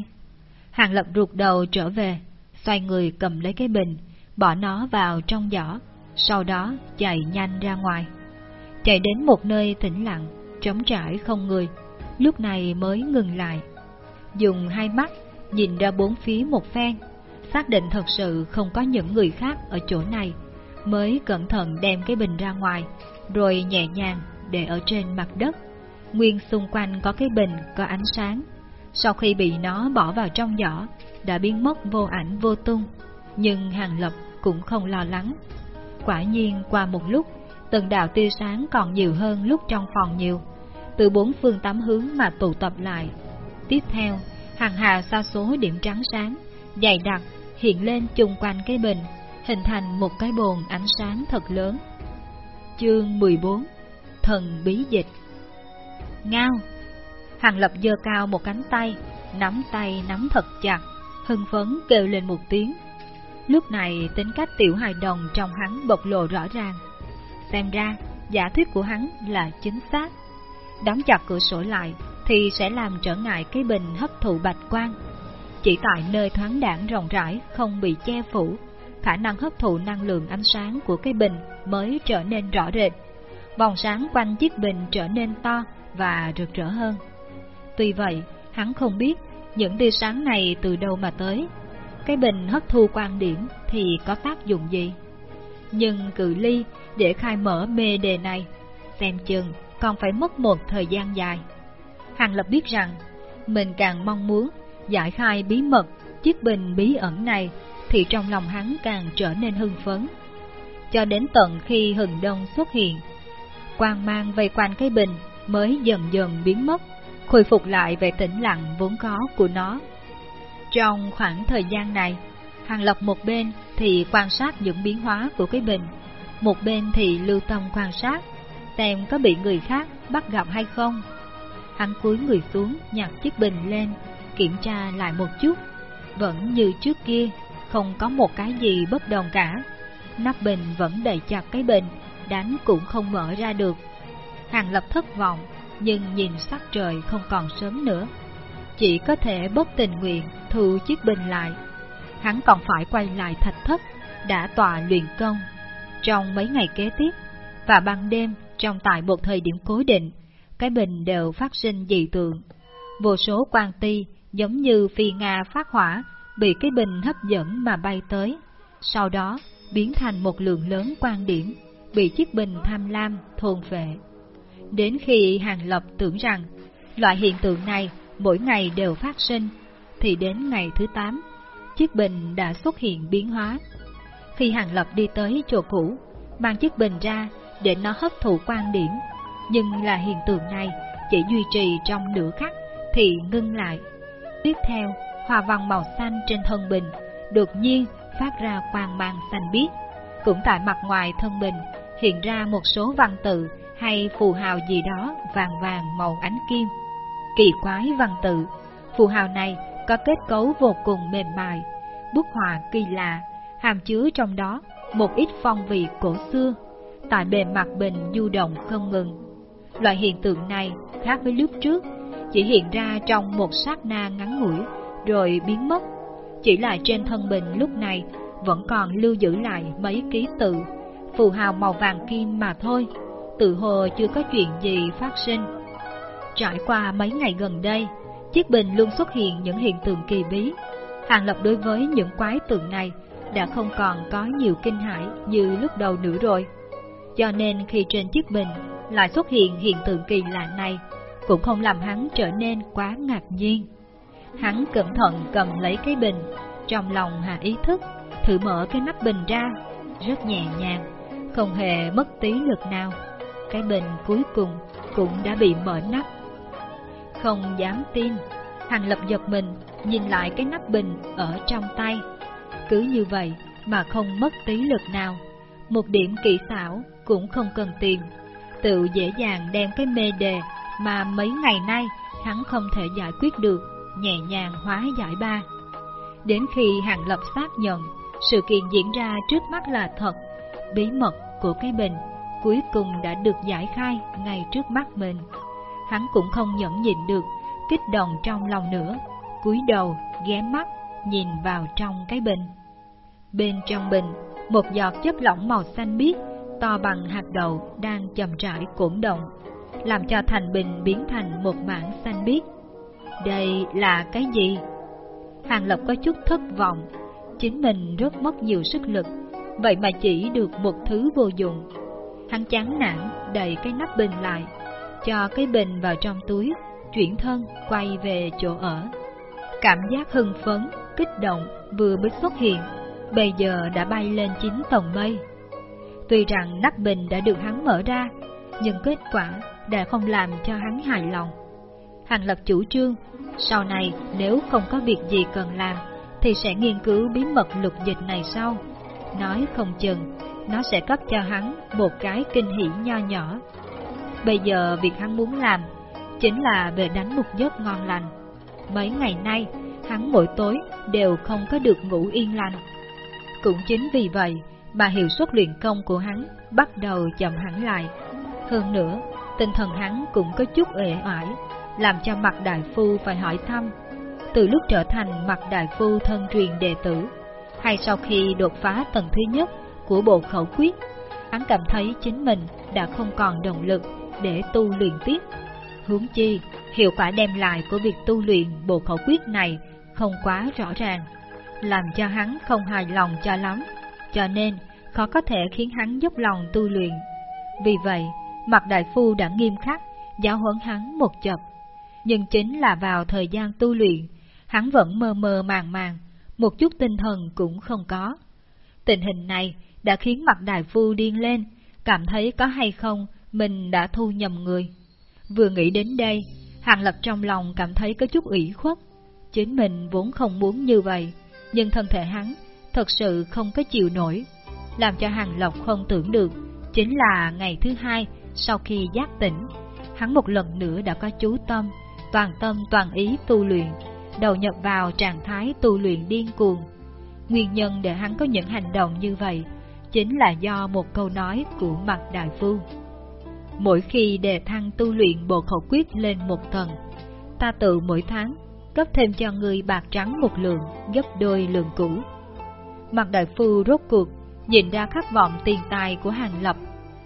Hàng lập ruột đầu trở về, xoay người cầm lấy cái bình, bỏ nó vào trong giỏ, sau đó chạy nhanh ra ngoài. Chạy đến một nơi tĩnh lặng, trống trải không người, lúc này mới ngừng lại. Dùng hai mắt nhìn ra bốn phía một phen, xác định thật sự không có những người khác ở chỗ này, mới cẩn thận đem cái bình ra ngoài, rồi nhẹ nhàng để ở trên mặt đất. Nguyên xung quanh có cái bình có ánh sáng, sau khi bị nó bỏ vào trong giỏ, đã biến mất vô ảnh vô tung, nhưng Hàng Lập cũng không lo lắng. Quả nhiên qua một lúc, từng đạo tia sáng còn nhiều hơn lúc trong phòng nhiều, từ bốn phương tám hướng mà tụ tập lại. Tiếp theo, hàng hà sa số điểm trắng sáng, dày đặc hiện lên chung quanh cái bình, hình thành một cái bồn ánh sáng thật lớn. Chương 14 Thần Bí Dịch Ngao Hàng lập dơ cao một cánh tay, nắm tay nắm thật chặt, hưng phấn kêu lên một tiếng. Lúc này tính cách tiểu hài đồng trong hắn bộc lộ rõ ràng. Xem ra, giả thuyết của hắn là chính xác. Đóng chặt cửa sổ lại thì sẽ làm trở ngại cái bình hấp thụ bạch quang chỉ tại nơi thoáng đảng rộng rãi không bị che phủ, khả năng hấp thụ năng lượng ánh sáng của cái bình mới trở nên rõ rệt. Vòng sáng quanh chiếc bình trở nên to và rực rỡ hơn. Tuy vậy, hắn không biết những tia sáng này từ đâu mà tới. Cái bình hấp thu quan điểm thì có tác dụng gì? Nhưng cự ly để khai mở mê đề này, xem chừng còn phải mất một thời gian dài. Hàng Lập biết rằng, mình càng mong muốn giải khai bí mật chiếc bình bí ẩn này, thì trong lòng hắn càng trở nên hưng phấn. Cho đến tận khi hừng đông xuất hiện, quang mang vây quanh cái bình mới dần dần biến mất, khôi phục lại về tĩnh lặng vốn có của nó. Trong khoảng thời gian này, Hàng Lập một bên thì quan sát những biến hóa của cái bình, một bên thì lưu tâm quan sát, xem có bị người khác bắt gặp hay không. Hắn cúi người xuống nhặt chiếc bình lên, kiểm tra lại một chút, vẫn như trước kia, không có một cái gì bất đồng cả. Nắp bình vẫn đầy chặt cái bình, đánh cũng không mở ra được. Hàng Lập thất vọng, nhưng nhìn sắc trời không còn sớm nữa. Chỉ có thể bất tình nguyện thu chiếc bình lại. Hắn còn phải quay lại thạch thất, đã tòa luyện công. Trong mấy ngày kế tiếp, và ban đêm trong tại một thời điểm cố định, cái bình đều phát sinh dị tượng. Vô số quan ti giống như phi Nga phát hỏa, bị cái bình hấp dẫn mà bay tới. Sau đó, biến thành một lượng lớn quan điểm, bị chiếc bình tham lam, thôn vệ. Đến khi Hàng Lập tưởng rằng loại hiện tượng này mỗi ngày đều phát sinh, thì đến ngày thứ 8, chiếc bình đã xuất hiện biến hóa. Khi Hàng Lập đi tới chỗ cũ, mang chiếc bình ra để nó hấp thụ quan điểm, nhưng là hiện tượng này chỉ duy trì trong nửa khắc thì ngưng lại. Tiếp theo, hòa văn màu xanh trên thân bình đột nhiên phát ra quang mang xanh biếc. Cũng tại mặt ngoài thân bình hiện ra một số văn tự hay phù hào gì đó vàng vàng màu ánh kim. Kỳ quái văn tự, phù hào này có kết cấu vô cùng mềm mại, bút họa kỳ lạ, hàm chứa trong đó một ít phong vị cổ xưa, tại bề mặt bình du động không ngừng. Loại hiện tượng này khác với lúc trước, chỉ hiện ra trong một sát na ngắn ngủi, rồi biến mất. Chỉ là trên thân bình lúc này vẫn còn lưu giữ lại mấy ký tự, phù hào màu vàng kim mà thôi, tự hồ chưa có chuyện gì phát sinh. Trải qua mấy ngày gần đây, chiếc bình luôn xuất hiện những hiện tượng kỳ bí. Hàng Lập đối với những quái tượng này đã không còn có nhiều kinh hãi như lúc đầu nữa rồi. Cho nên khi trên chiếc bình lại xuất hiện hiện tượng kỳ lạ này, cũng không làm hắn trở nên quá ngạc nhiên. Hắn cẩn thận cầm lấy cái bình, trong lòng hạ ý thức, thử mở cái nắp bình ra, rất nhẹ nhàng, không hề mất tí lực nào. Cái bình cuối cùng cũng đã bị mở nắp. Không dám tin, Hàng Lập giật mình, nhìn lại cái nắp bình ở trong tay. Cứ như vậy mà không mất tí lực nào, một điểm kỹ xảo cũng không cần tiền. Tự dễ dàng đem cái mê đề mà mấy ngày nay hắn không thể giải quyết được, nhẹ nhàng hóa giải ba. Đến khi Hàng Lập xác nhận, sự kiện diễn ra trước mắt là thật, bí mật của cái bình cuối cùng đã được giải khai ngay trước mắt mình. Hắn cũng không nhẫn nhịn được, kích động trong lòng nữa, cúi đầu, ghé mắt, nhìn vào trong cái bình. Bên trong bình, một giọt chất lỏng màu xanh biếc, to bằng hạt đậu đang chậm rãi cuộn động, làm cho thành bình biến thành một mảng xanh biếc. Đây là cái gì? Hàng Lập có chút thất vọng, chính mình rất mất nhiều sức lực, vậy mà chỉ được một thứ vô dụng. Hắn chán nản đẩy cái nắp bình lại, cho cái bình vào trong túi, chuyển thân quay về chỗ ở. Cảm giác hưng phấn, kích động vừa mới xuất hiện, bây giờ đã bay lên chín tầng mây. Tuy rằng nắp bình đã được hắn mở ra, nhưng kết quả đã không làm cho hắn hài lòng. Hàng lập chủ trương, sau này nếu không có việc gì cần làm, thì sẽ nghiên cứu bí mật lục dịch này sau. Nói không chừng, nó sẽ cấp cho hắn một cái kinh hỉ nho nhỏ. Bây giờ việc hắn muốn làm, chính là về đánh một giấc ngon lành. Mấy ngày nay, hắn mỗi tối đều không có được ngủ yên lành. Cũng chính vì vậy mà hiệu suất luyện công của hắn bắt đầu chậm hẳn lại. Hơn nữa, tinh thần hắn cũng có chút ệ oải, làm cho mặt đại phu phải hỏi thăm. Từ lúc trở thành mặt đại phu thân truyền đệ tử, hay sau khi đột phá tầng thứ nhất của bộ khẩu quyết, hắn cảm thấy chính mình đã không còn động lực để tu luyện tiếp. Hướng chi, hiệu quả đem lại của việc tu luyện bộ khẩu quyết này không quá rõ ràng, làm cho hắn không hài lòng cho lắm, cho nên khó có thể khiến hắn dốc lòng tu luyện. Vì vậy, mặt đại phu đã nghiêm khắc, giáo huấn hắn một chập. Nhưng chính là vào thời gian tu luyện, hắn vẫn mơ mơ màng màng, một chút tinh thần cũng không có. Tình hình này đã khiến mặt đại phu điên lên, cảm thấy có hay không mình đã thu nhầm người. Vừa nghĩ đến đây, Hàng Lập trong lòng cảm thấy có chút ủy khuất. Chính mình vốn không muốn như vậy, nhưng thân thể hắn thật sự không có chịu nổi. Làm cho Hàng Lập không tưởng được, chính là ngày thứ hai sau khi giác tỉnh, hắn một lần nữa đã có chú tâm, toàn tâm toàn ý tu luyện, đầu nhập vào trạng thái tu luyện điên cuồng. Nguyên nhân để hắn có những hành động như vậy, chính là do một câu nói của mặt đại phu. Mỗi khi đề thăng tu luyện bộ khẩu quyết lên một tầng, ta tự mỗi tháng cấp thêm cho người bạc trắng một lượng gấp đôi lượng cũ. Mặt đại phu rốt cuộc nhìn ra khát vọng tiền tài của hàng lập,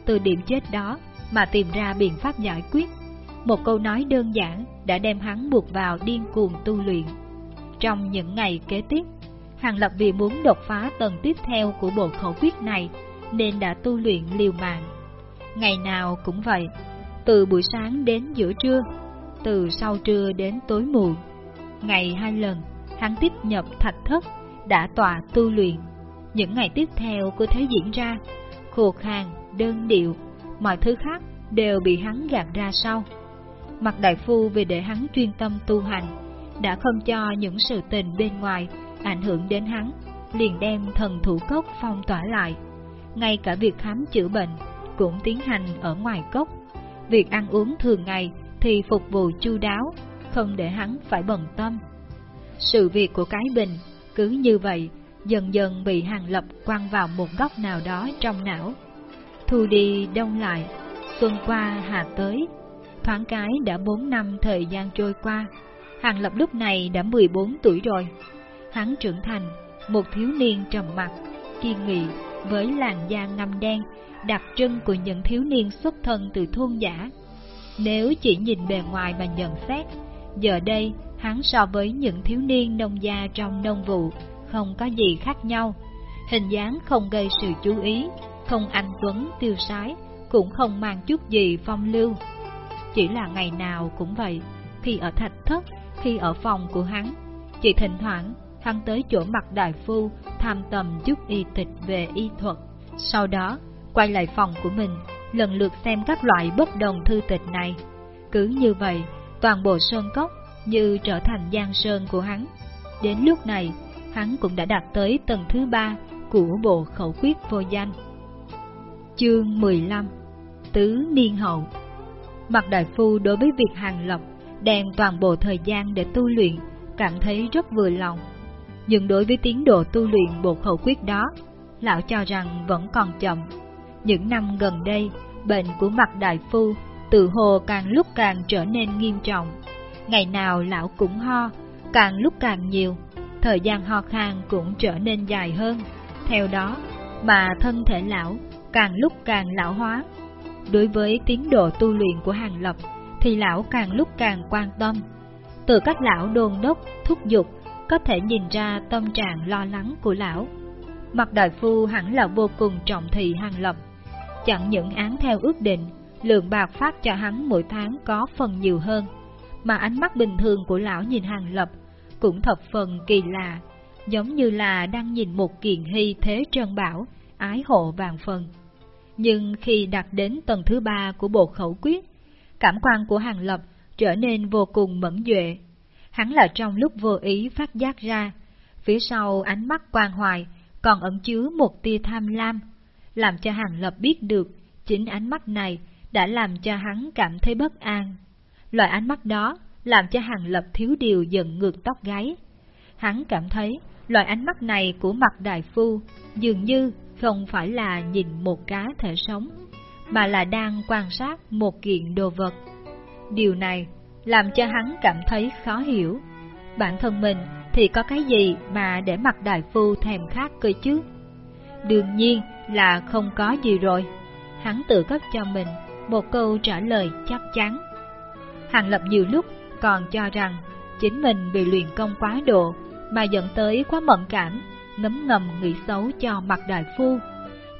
từ điểm chết đó mà tìm ra biện pháp giải quyết. Một câu nói đơn giản đã đem hắn buộc vào điên cuồng tu luyện. Trong những ngày kế tiếp, Hàng Lập vì muốn đột phá tầng tiếp theo của bộ khẩu quyết này nên đã tu luyện liều mạng. Ngày nào cũng vậy, từ buổi sáng đến giữa trưa, từ sau trưa đến tối muộn. Ngày hai lần, hắn tiếp nhập thạch thất, đã tọa tu luyện. Những ngày tiếp theo cứ thế diễn ra, khô khan, đơn điệu, mọi thứ khác đều bị hắn gạt ra sau. Mặt đại phu vì để hắn chuyên tâm tu hành, đã không cho những sự tình bên ngoài ảnh hưởng đến hắn, liền đem thần thủ cốc phong tỏa lại. Ngay cả việc khám chữa bệnh cũng tiến hành ở ngoài cốc. Việc ăn uống thường ngày thì phục vụ chu đáo, không để hắn phải bận tâm. Sự việc của cái bình cứ như vậy, dần dần bị hàng lập quăng vào một góc nào đó trong não. Thu đi đông lại, xuân qua hạ tới, thoáng cái đã 4 năm thời gian trôi qua, hàng lập lúc này đã 14 tuổi rồi. Hắn trưởng thành, một thiếu niên trầm mặc, kiên nghị, với làn da ngăm đen, đặc trưng của những thiếu niên xuất thân từ thôn giả. Nếu chỉ nhìn bề ngoài mà nhận xét, giờ đây hắn so với những thiếu niên nông gia trong nông vụ không có gì khác nhau. Hình dáng không gây sự chú ý, không anh tuấn tiêu sái, cũng không mang chút gì phong lưu. Chỉ là ngày nào cũng vậy, khi ở thạch thất, khi ở phòng của hắn, chỉ thỉnh thoảng hắn tới chỗ mặt đại phu tham tầm chút y tịch về y thuật. Sau đó, quay lại phòng của mình, lần lượt xem các loại bất đồng thư tịch này. Cứ như vậy, toàn bộ sơn cốc như trở thành giang sơn của hắn. Đến lúc này, hắn cũng đã đạt tới tầng thứ ba của bộ khẩu quyết vô danh. Chương 15 Tứ Niên Hậu Mặt đại phu đối với việc hàng lập, đèn toàn bộ thời gian để tu luyện, cảm thấy rất vừa lòng. Nhưng đối với tiến độ tu luyện bộ khẩu quyết đó, lão cho rằng vẫn còn chậm. Những năm gần đây, bệnh của mặt đại phu tự hồ càng lúc càng trở nên nghiêm trọng. Ngày nào lão cũng ho, càng lúc càng nhiều, thời gian ho khan cũng trở nên dài hơn. Theo đó, mà thân thể lão càng lúc càng lão hóa. Đối với tiến độ tu luyện của Hàng Lập, thì lão càng lúc càng quan tâm. Từ các lão đồn đốc, thúc giục, có thể nhìn ra tâm trạng lo lắng của lão. Mặt đại phu hẳn là vô cùng trọng thị Hàng Lập. Chẳng những án theo ước định, lượng bạc phát cho hắn mỗi tháng có phần nhiều hơn, mà ánh mắt bình thường của lão nhìn Hàng Lập cũng thập phần kỳ lạ, giống như là đang nhìn một kiện hy thế trân bảo, ái hộ vàng phần. Nhưng khi đạt đến tầng thứ ba của bộ khẩu quyết, cảm quan của Hàng Lập trở nên vô cùng mẫn duệ. Hắn là trong lúc vô ý phát giác ra, phía sau ánh mắt quan hoài còn ẩn chứa một tia tham lam, làm cho Hàng Lập biết được chính ánh mắt này đã làm cho hắn cảm thấy bất an. Loại ánh mắt đó làm cho Hàng Lập thiếu điều giận ngược tóc gáy. Hắn cảm thấy loại ánh mắt này của mặt đại phu dường như không phải là nhìn một cá thể sống, mà là đang quan sát một kiện đồ vật. Điều này làm cho hắn cảm thấy khó hiểu. Bản thân mình thì có cái gì mà để mặt đại phu thèm khát cơ chứ? Đương nhiên là không có gì rồi. Hắn tự cấp cho mình một câu trả lời chắc chắn. Hàng lập nhiều lúc còn cho rằng chính mình bị luyện công quá độ mà dẫn tới quá mẫn cảm, ngấm ngầm nghĩ xấu cho mặt đại phu.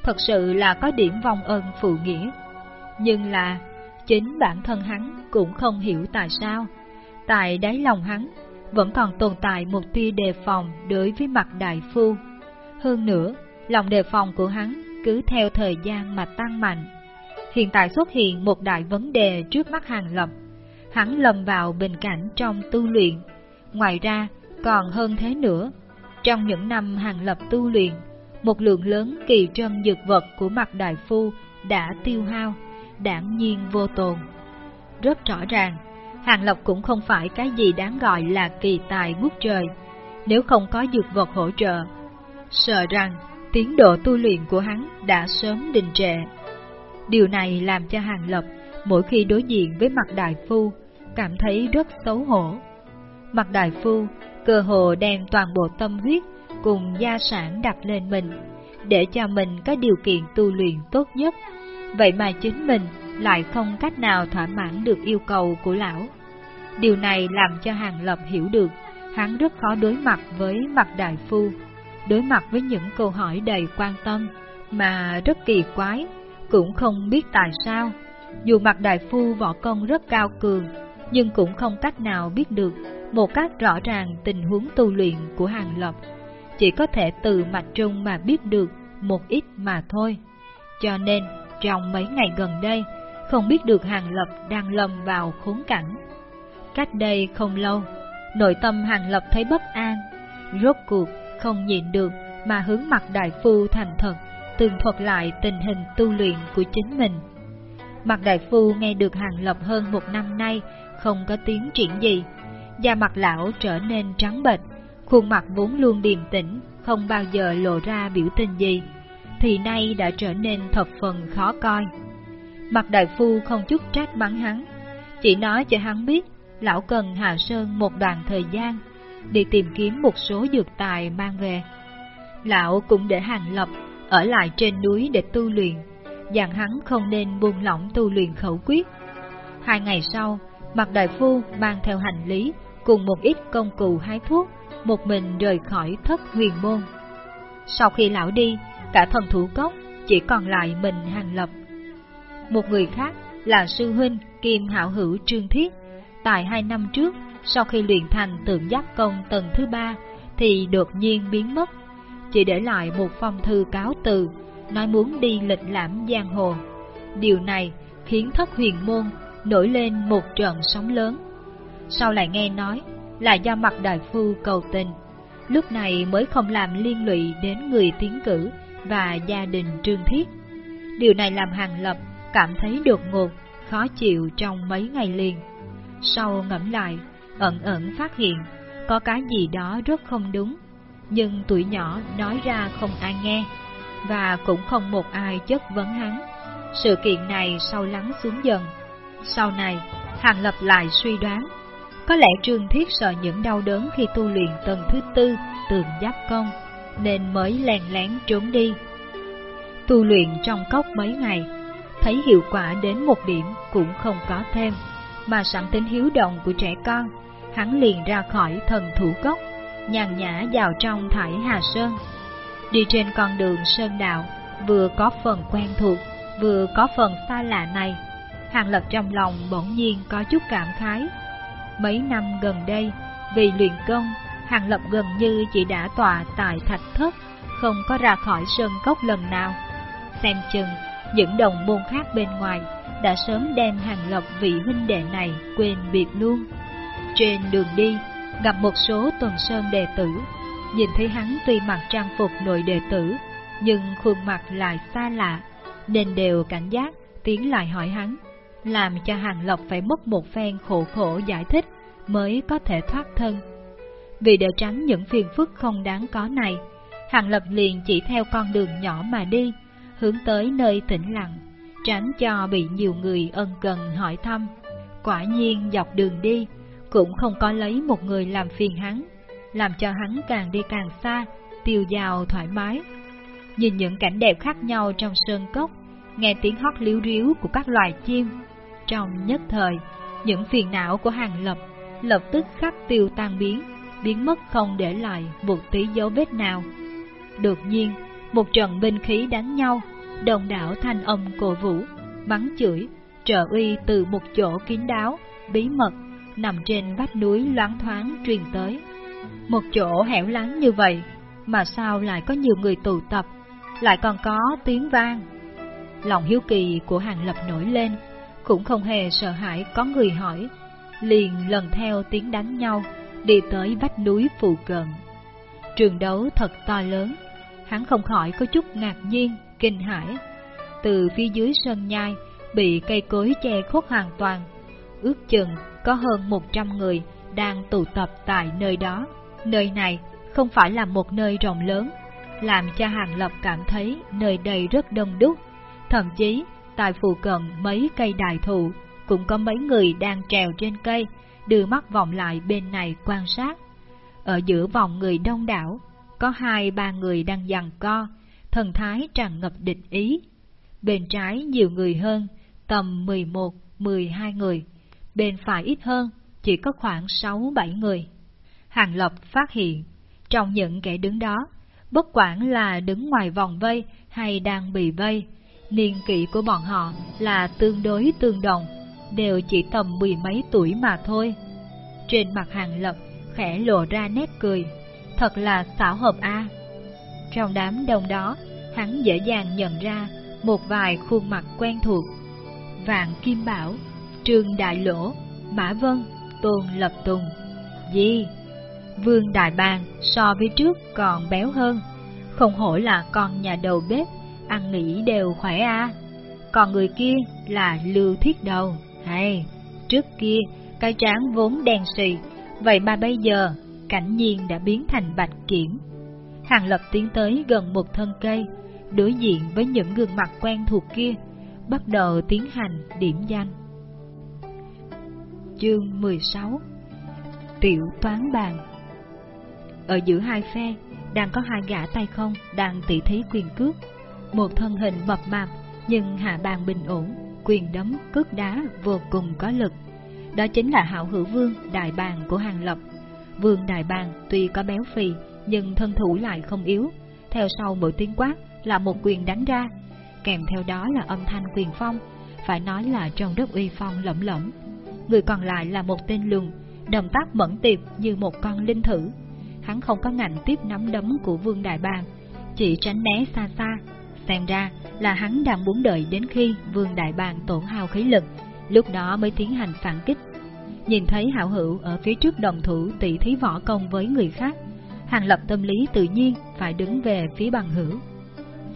thật sự là có điểm vong ân phụ nghĩa. Nhưng là, chính bản thân hắn cũng không hiểu tại sao. Tại đáy lòng hắn, vẫn còn tồn tại một tia đề phòng đối với mặt đại phu. Hơn nữa, lòng đề phòng của hắn cứ theo thời gian mà tăng mạnh. Hiện tại xuất hiện một đại vấn đề trước mắt Hàng Lập. Hắn lầm vào bình cảnh trong tu luyện. Ngoài ra, còn hơn thế nữa. Trong những năm Hàng Lập tu luyện, một lượng lớn kỳ trân dược vật của mặt đại phu đã tiêu hao, đảng nhiên vô tồn. Rất rõ ràng, Hàng Lộc cũng không phải cái gì đáng gọi là kỳ tài ngút trời, nếu không có dược vật hỗ trợ. Sợ rằng tiến độ tu luyện của hắn đã sớm đình trệ. Điều này làm cho Hàng Lộc mỗi khi đối diện với mặt đại phu cảm thấy rất xấu hổ. Mặt đại phu cơ hồ đem toàn bộ tâm huyết cùng gia sản đặt lên mình, để cho mình có điều kiện tu luyện tốt nhất. Vậy mà chính mình lại không cách nào thỏa mãn được yêu cầu của lão. Điều này làm cho Hàng Lập hiểu được, hắn rất khó đối mặt với mặt đại phu, đối mặt với những câu hỏi đầy quan tâm, mà rất kỳ quái, cũng không biết tại sao. Dù mặt đại phu võ công rất cao cường, nhưng cũng không cách nào biết được một cách rõ ràng tình huống tu luyện của Hàng Lập. Chỉ có thể từ mạch trung mà biết được một ít mà thôi. Cho nên, trong mấy ngày gần đây, không biết được Hàng Lập đang lâm vào khốn cảnh. Cách đây không lâu, nội tâm Hàng Lập thấy bất an, rốt cuộc không nhịn được mà hướng mặt đại phu thành thật, tường thuật lại tình hình tu luyện của chính mình. Mặt đại phu nghe được Hàng Lập hơn một năm nay không có tiến triển gì, da mặt lão trở nên trắng bệch, khuôn mặt vốn luôn điềm tĩnh, không bao giờ lộ ra biểu tình gì, thì nay đã trở nên thập phần khó coi. Mặt đại phu không chút trách mắng hắn, chỉ nói cho hắn biết lão cần Hà Sơn một đoạn thời gian đi tìm kiếm một số dược tài mang về. Lão cũng để Hàng Lập ở lại trên núi để tu luyện, dặn hắn không nên buông lỏng tu luyện khẩu quyết. Hai ngày sau, Mặt Đại Phu mang theo hành lý cùng một ít công cụ hái thuốc, một mình rời khỏi thất huyền môn. Sau khi lão đi, cả thần thủ cốc chỉ còn lại mình Hàng Lập. Một người khác là sư huynh Kim Hảo Hữu Trương Thiết tại hai năm trước, sau khi luyện thành tượng giáp công tầng thứ ba, thì đột nhiên biến mất, chỉ để lại một phong thư cáo từ, nói muốn đi lịch lãm giang hồ. Điều này khiến thất huyền môn nổi lên một trận sóng lớn. Sau lại nghe nói là do mặt đại phu cầu tình, lúc này mới không làm liên lụy đến người tiến cử và gia đình trương thiết. Điều này làm hàng lập cảm thấy đột ngột, khó chịu trong mấy ngày liền. Sau ngẫm lại, ẩn ẩn phát hiện có cái gì đó rất không đúng, nhưng tuổi nhỏ nói ra không ai nghe, và cũng không một ai chất vấn hắn. Sự kiện này sau lắng xuống dần. Sau này, Hàng Lập lại suy đoán, có lẽ Trương Thiết sợ những đau đớn khi tu luyện tầng thứ tư tường giáp công, nên mới lèn lén trốn đi. Tu luyện trong cốc mấy ngày, thấy hiệu quả đến một điểm cũng không có thêm mà sẵn tính hiếu động của trẻ con, hắn liền ra khỏi thần thủ cốc, nhàn nhã vào trong thải Hà Sơn. Đi trên con đường Sơn Đạo, vừa có phần quen thuộc, vừa có phần xa lạ này, Hàng Lập trong lòng bỗng nhiên có chút cảm khái. Mấy năm gần đây, vì luyện công, Hàng Lập gần như chỉ đã tòa tại thạch thất, không có ra khỏi sơn cốc lần nào. Xem chừng, những đồng môn khác bên ngoài đã sớm đem hàng lộc vị huynh đệ này quên biệt luôn. Trên đường đi, gặp một số tuần sơn đệ tử, nhìn thấy hắn tuy mặc trang phục nội đệ tử, nhưng khuôn mặt lại xa lạ, nên đều cảnh giác tiến lại hỏi hắn, làm cho hàng lộc phải mất một phen khổ khổ giải thích mới có thể thoát thân. Vì để tránh những phiền phức không đáng có này, hàng lập liền chỉ theo con đường nhỏ mà đi, hướng tới nơi tĩnh lặng tránh cho bị nhiều người ân cần hỏi thăm. Quả nhiên dọc đường đi, cũng không có lấy một người làm phiền hắn, làm cho hắn càng đi càng xa, tiêu dào thoải mái. Nhìn những cảnh đẹp khác nhau trong sơn cốc, nghe tiếng hót liếu riếu của các loài chim. Trong nhất thời, những phiền não của hàng lập lập tức khắc tiêu tan biến, biến mất không để lại một tí dấu vết nào. Đột nhiên, một trận binh khí đánh nhau đồng đảo thanh âm cổ vũ, mắng chửi, trợ uy từ một chỗ kín đáo, bí mật, nằm trên vách núi loáng thoáng truyền tới. Một chỗ hẻo lánh như vậy, mà sao lại có nhiều người tụ tập, lại còn có tiếng vang. Lòng hiếu kỳ của hàng lập nổi lên, cũng không hề sợ hãi có người hỏi, liền lần theo tiếng đánh nhau, đi tới vách núi phụ cận. Trường đấu thật to lớn, hắn không khỏi có chút ngạc nhiên, kinh hãi. Từ phía dưới sân nhai, bị cây cối che khuất hoàn toàn, ước chừng có hơn 100 người đang tụ tập tại nơi đó. Nơi này không phải là một nơi rộng lớn, làm cho Hàng Lập cảm thấy nơi đây rất đông đúc. Thậm chí, tại phụ cận mấy cây đại thụ, cũng có mấy người đang trèo trên cây, đưa mắt vọng lại bên này quan sát. Ở giữa vòng người đông đảo, có hai ba người đang giằng co, thần thái tràn ngập địch ý. Bên trái nhiều người hơn, tầm 11, 12 người. Bên phải ít hơn, chỉ có khoảng 6-7 người. Hàng Lập phát hiện, trong những kẻ đứng đó, bất quản là đứng ngoài vòng vây hay đang bị vây, niên kỷ của bọn họ là tương đối tương đồng, đều chỉ tầm mười mấy tuổi mà thôi. Trên mặt Hàng Lập khẽ lộ ra nét cười, thật là xảo hợp a. Trong đám đông đó, hắn dễ dàng nhận ra một vài khuôn mặt quen thuộc. Vạn Kim Bảo, Trương Đại Lỗ, Mã Vân, Tôn Lập Tùng. Gì? Vương Đại Bàng so với trước còn béo hơn, không hổ là con nhà đầu bếp, ăn nghỉ đều khỏe à. Còn người kia là Lưu Thiết Đầu, hay, trước kia cái trán vốn đen xì, vậy mà bây giờ cảnh nhiên đã biến thành bạch kiểm. Hàng Lập tiến tới gần một thân cây, đối diện với những gương mặt quen thuộc kia, bắt đầu tiến hành điểm danh. Chương 16 Tiểu toán bàn Ở giữa hai phe, đang có hai gã tay không đang tỉ thí quyền cước. Một thân hình mập mạp, nhưng hạ bàn bình ổn, quyền đấm, cước đá vô cùng có lực. Đó chính là hảo hữu vương đại bàng của hàng lập. Vương đại bàng tuy có béo phì, nhưng thân thủ lại không yếu. Theo sau mỗi tiếng quát là một quyền đánh ra, kèm theo đó là âm thanh quyền phong, phải nói là trong đất uy phong lẫm lẫm. Người còn lại là một tên lùn, động tác mẫn tiệp như một con linh thử. Hắn không có ngạnh tiếp nắm đấm của vương đại bàng, chỉ tránh né xa xa. Xem ra là hắn đang muốn đợi đến khi vương đại bàng tổn hao khí lực, lúc đó mới tiến hành phản kích. Nhìn thấy hảo hữu ở phía trước đồng thủ tỷ thí võ công với người khác, hàng lập tâm lý tự nhiên phải đứng về phía bằng hữu.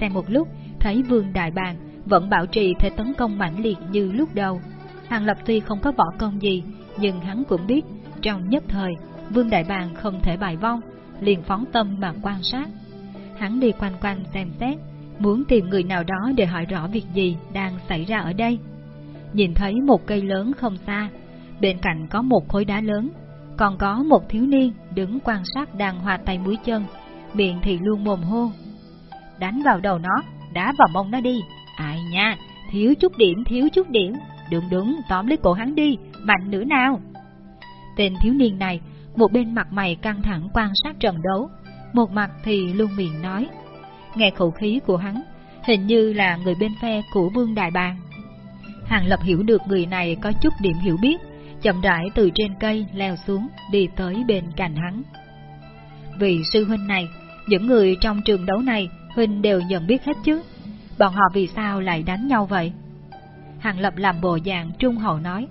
Xem một lúc, thấy vương đại bàng vẫn bảo trì thể tấn công mãnh liệt như lúc đầu. Hàng lập tuy không có võ công gì, nhưng hắn cũng biết, trong nhất thời, vương đại bàng không thể bại vong, liền phóng tâm mà quan sát. Hắn đi quanh quanh xem xét, muốn tìm người nào đó để hỏi rõ việc gì đang xảy ra ở đây. Nhìn thấy một cây lớn không xa, bên cạnh có một khối đá lớn, còn có một thiếu niên đứng quan sát đang hòa tay mũi chân, miệng thì luôn mồm hô. Đánh vào đầu nó, đá vào mông nó đi, ai nha, thiếu chút điểm, thiếu chút điểm, đúng đúng, tóm lấy cổ hắn đi, mạnh nữa nào. Tên thiếu niên này, một bên mặt mày căng thẳng quan sát trận đấu, một mặt thì luôn miệng nói. Nghe khẩu khí của hắn, hình như là người bên phe của Vương Đại Bàng. Hàng Lập hiểu được người này có chút điểm hiểu biết, chậm rãi từ trên cây leo xuống, đi tới bên cạnh hắn. Vì sư huynh này, những người trong trường đấu này, huynh đều nhận biết hết chứ. Bọn họ vì sao lại đánh nhau vậy? Hàng Lập làm bộ dạng trung hậu nói.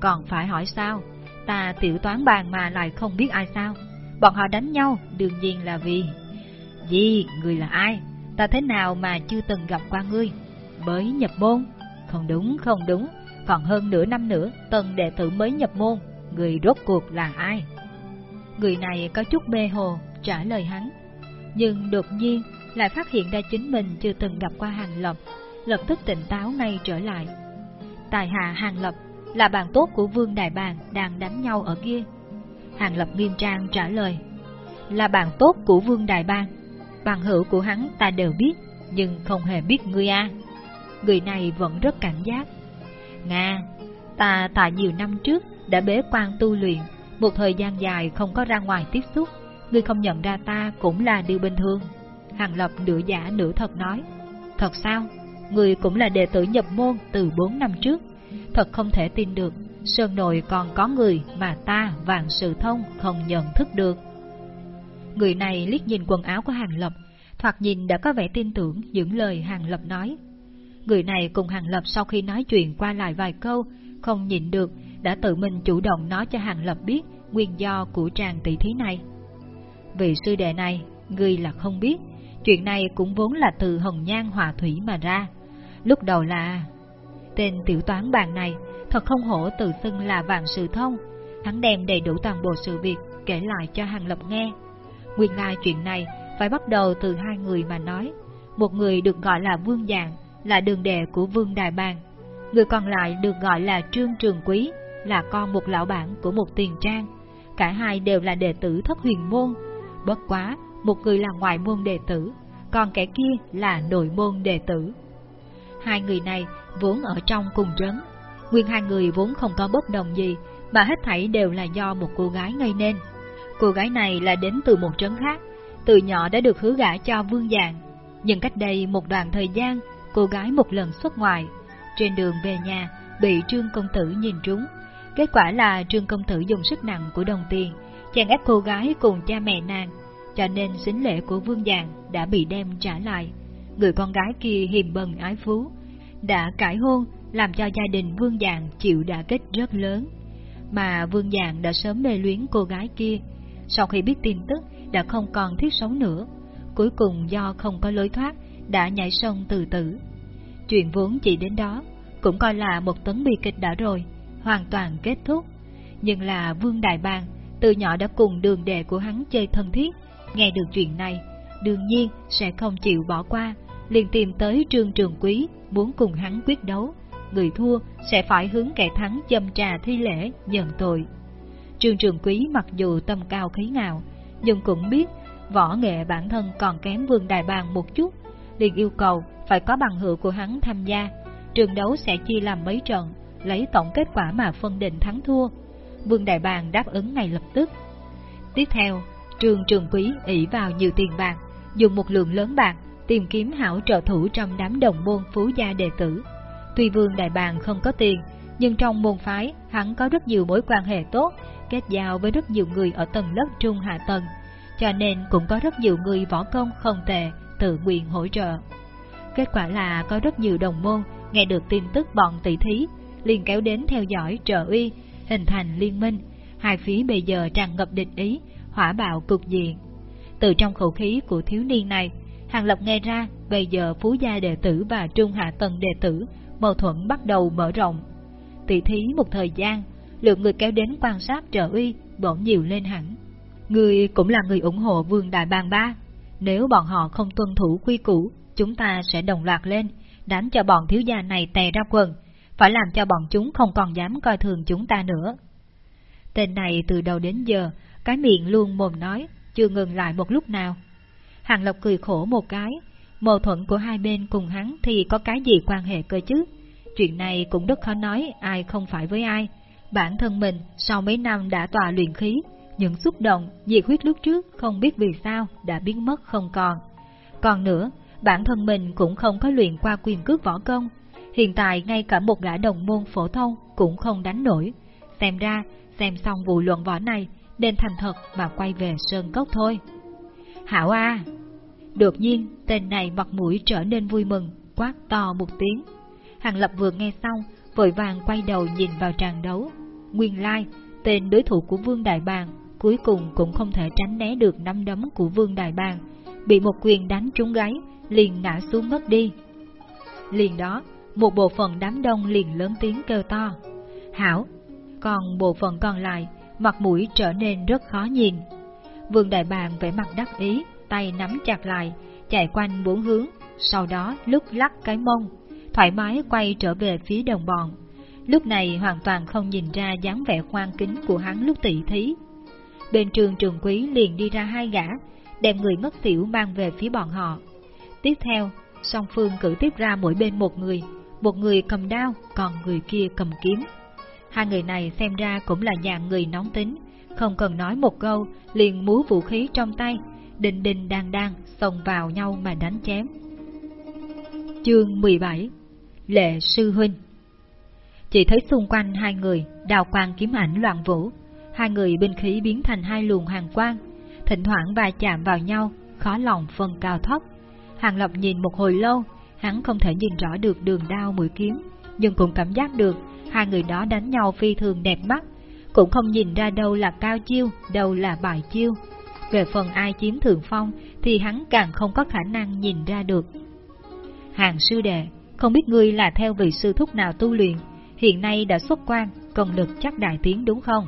Còn phải hỏi sao? Ta tiểu toán bàn mà lại không biết ai sao? Bọn họ đánh nhau đương nhiên là vì... Gì? Người là ai? Ta thế nào mà chưa từng gặp qua ngươi? Mới nhập môn? Không đúng, không đúng. Còn hơn nửa năm nữa, tần đệ tử mới nhập môn. Người rốt cuộc là ai? Người này có chút mê hồ, trả lời hắn. Nhưng đột nhiên lại phát hiện ra chính mình chưa từng gặp qua Hàng Lập, lập tức tỉnh táo ngay trở lại. Tài hạ Hàng Lập là bạn tốt của Vương Đại Bàng đang đánh nhau ở kia. Hàng Lập nghiêm trang trả lời, là bạn tốt của Vương Đại Bàng, bằng hữu của hắn ta đều biết, nhưng không hề biết ngươi a. Người này vẫn rất cảnh giác. Nga, ta tại nhiều năm trước đã bế quan tu luyện, một thời gian dài không có ra ngoài tiếp xúc, ngươi không nhận ra ta cũng là điều bình thường. Hàng Lập nửa giả nửa thật nói. Thật sao? Người cũng là đệ tử nhập môn từ 4 năm trước. Thật không thể tin được, Sơn Nội còn có người mà ta vạn sự thông không nhận thức được. Người này liếc nhìn quần áo của Hàng Lập, thoạt nhìn đã có vẻ tin tưởng những lời Hàng Lập nói. Người này cùng Hàng Lập sau khi nói chuyện qua lại vài câu, không nhịn được, đã tự mình chủ động nói cho Hàng Lập biết nguyên do của tràng tỷ thí này. Vị sư đệ này, người là không biết, chuyện này cũng vốn là từ hồng nhan hòa thủy mà ra. Lúc đầu là... Tên tiểu toán bàn này thật không hổ tự xưng là vạn sự thông, hắn đem đầy đủ toàn bộ sự việc kể lại cho Hàng Lập nghe. Nguyên lai chuyện này phải bắt đầu từ hai người mà nói. Một người được gọi là Vương Dạng, là đường đệ của Vương đài Bàng. Người còn lại được gọi là Trương Trường Quý, là con một lão bản của một tiền trang. Cả hai đều là đệ tử thất huyền môn. Bất quá, một người là ngoại môn đệ tử, còn kẻ kia là nội môn đệ tử. Hai người này vốn ở trong cùng trấn. Nguyên hai người vốn không có bất đồng gì, mà hết thảy đều là do một cô gái gây nên. Cô gái này là đến từ một trấn khác, từ nhỏ đã được hứa gả cho vương dạng. Nhưng cách đây một đoạn thời gian, cô gái một lần xuất ngoại, trên đường về nhà bị trương công tử nhìn trúng. Kết quả là trương công tử dùng sức nặng của đồng tiền, chàng ép cô gái cùng cha mẹ nàng, cho nên xính lễ của vương dạng đã bị đem trả lại. Người con gái kia hiềm bần ái phú, đã cải hôn, làm cho gia đình vương dạng chịu đả kích rất lớn. Mà vương dạng đã sớm mê luyến cô gái kia, sau khi biết tin tức đã không còn thiết sống nữa, cuối cùng do không có lối thoát đã nhảy sông từ tử. Chuyện vốn chỉ đến đó, cũng coi là một tấn bi kịch đã rồi, hoàn toàn kết thúc. Nhưng là Vương Đại Bang, từ nhỏ đã cùng đường đệ của hắn chơi thân thiết, nghe được chuyện này, đương nhiên sẽ không chịu bỏ qua, liền tìm tới Trương Trường Quý muốn cùng hắn quyết đấu. Người thua sẽ phải hướng kẻ thắng châm trà thi lễ, nhận tội. Trương Trường Quý mặc dù tâm cao khí ngạo, nhưng cũng biết võ nghệ bản thân còn kém Vương Đại Bàng một chút, liền yêu cầu phải có bằng hữu của hắn tham gia. Trường đấu sẽ chia làm mấy trận, lấy tổng kết quả mà phân định thắng thua. Vương Đại Bàng đáp ứng ngay lập tức. Tiếp theo, Trường Trường Quý ỷ vào nhiều tiền bạc, dùng một lượng lớn bạc tìm kiếm hảo trợ thủ trong đám đồng môn phú gia đệ tử. Tuy Vương Đại Bàng không có tiền, nhưng trong môn phái hắn có rất nhiều mối quan hệ tốt, kết giao với rất nhiều người ở tầng lớp trung hạ tầng, cho nên cũng có rất nhiều người võ công không tệ, tự nguyện hỗ trợ. Kết quả là có rất nhiều đồng môn nghe được tin tức bọn tỷ thí, liền kéo đến theo dõi trợ uy, hình thành liên minh, hai phía bây giờ tràn ngập địch ý, hỏa bạo cực diện. Từ trong khẩu khí của thiếu niên này, Hàng Lập nghe ra bây giờ phú gia đệ tử và trung hạ tầng đệ tử mâu thuẫn bắt đầu mở rộng. Tỷ thí một thời gian, lượng người kéo đến quan sát trợ uy bỗng nhiều lên hẳn. Người cũng là người ủng hộ vương đại bang ba. Nếu bọn họ không tuân thủ quy củ, chúng ta sẽ đồng loạt lên, đánh cho bọn thiếu gia này tè ra quần, phải làm cho bọn chúng không còn dám coi thường chúng ta nữa. Tên này từ đầu đến giờ, cái miệng luôn mồm nói, chưa ngừng lại một lúc nào. Hàng Lộc cười khổ một cái, mâu thuẫn của hai bên cùng hắn thì có cái gì quan hệ cơ chứ? Chuyện này cũng rất khó nói ai không phải với ai. Bản thân mình sau mấy năm đã tòa luyện khí, những xúc động, nhiệt huyết lúc trước không biết vì sao đã biến mất không còn. Còn nữa, bản thân mình cũng không có luyện qua quyền cước võ công. Hiện tại ngay cả một gã đồng môn phổ thông cũng không đánh nổi. Xem ra, xem xong vụ luận võ này, nên thành thật mà quay về Sơn Cốc thôi. Hảo A! Đột nhiên, tên này mặt mũi trở nên vui mừng, quát to một tiếng. Hàng Lập vừa nghe xong, vội vàng quay đầu nhìn vào tràng đấu. Nguyên lai, tên đối thủ của Vương Đại Bàng cuối cùng cũng không thể tránh né được năm đấm của Vương Đại Bàng, bị một quyền đánh trúng gáy, liền ngã xuống ngất đi. Liền đó, một bộ phận đám đông liền lớn tiếng kêu to. Hảo! Còn bộ phận còn lại, mặt mũi trở nên rất khó nhìn. Vương Đại Bàng vẻ mặt đắc ý, tay nắm chặt lại, chạy quanh bốn hướng, sau đó lúc lắc cái mông, thoải mái quay trở về phía đồng bọn. Lúc này hoàn toàn không nhìn ra dáng vẻ khoan kính của hắn lúc tỷ thí. Bên trường trường quý liền đi ra hai gã, đem người mất tiểu mang về phía bọn họ. Tiếp theo, song phương cử tiếp ra mỗi bên một người, một người cầm đao, còn người kia cầm kiếm. Hai người này xem ra cũng là dạng người nóng tính, không cần nói một câu, liền múa vũ khí trong tay, đình đình đang đang xông vào nhau mà đánh chém. Chương 17 Lệ Sư Huynh Chỉ thấy xung quanh hai người, đào quang kiếm ảnh loạn vũ, hai người binh khí biến thành hai luồng hàng quang, thỉnh thoảng va chạm vào nhau, khó lòng phân cao thấp. Hàng Lập nhìn một hồi lâu, hắn không thể nhìn rõ được đường đao mũi kiếm, nhưng cũng cảm giác được hai người đó đánh nhau phi thường đẹp mắt, cũng không nhìn ra đâu là cao chiêu, đâu là bại chiêu. Về phần ai chiếm thượng phong thì hắn càng không có khả năng nhìn ra được. Hàng sư đệ, không biết ngươi là theo vị sư thúc nào tu luyện, hiện nay đã xuất quan, công lực chắc đại tiến đúng không?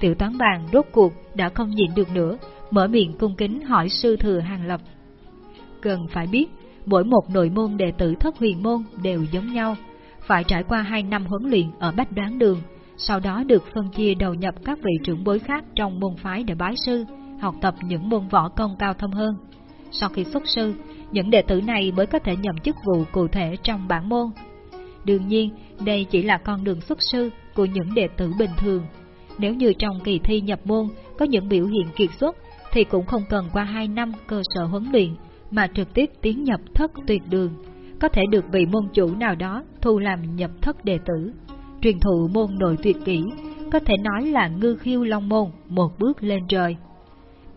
Tiểu toán bàn rốt cuộc đã không nhịn được nữa, mở miệng cung kính hỏi sư thừa hàng lập. Cần phải biết, mỗi một nội môn đệ tử thất huyền môn đều giống nhau, phải trải qua hai năm huấn luyện ở Bách Đoán Đường, sau đó được phân chia đầu nhập các vị trưởng bối khác trong môn phái để bái sư, học tập những môn võ công cao thâm hơn. Sau khi xuất sư, những đệ tử này mới có thể nhậm chức vụ cụ thể trong bản môn. Đương nhiên, đây chỉ là con đường xuất sư của những đệ tử bình thường. Nếu như trong kỳ thi nhập môn có những biểu hiện kiệt xuất, thì cũng không cần qua 2 năm cơ sở huấn luyện, mà trực tiếp tiến nhập thất tuyệt đường, có thể được vị môn chủ nào đó thu làm nhập thất đệ tử. Truyền thụ môn nội tuyệt kỹ, có thể nói là ngư khiêu long môn một bước lên trời.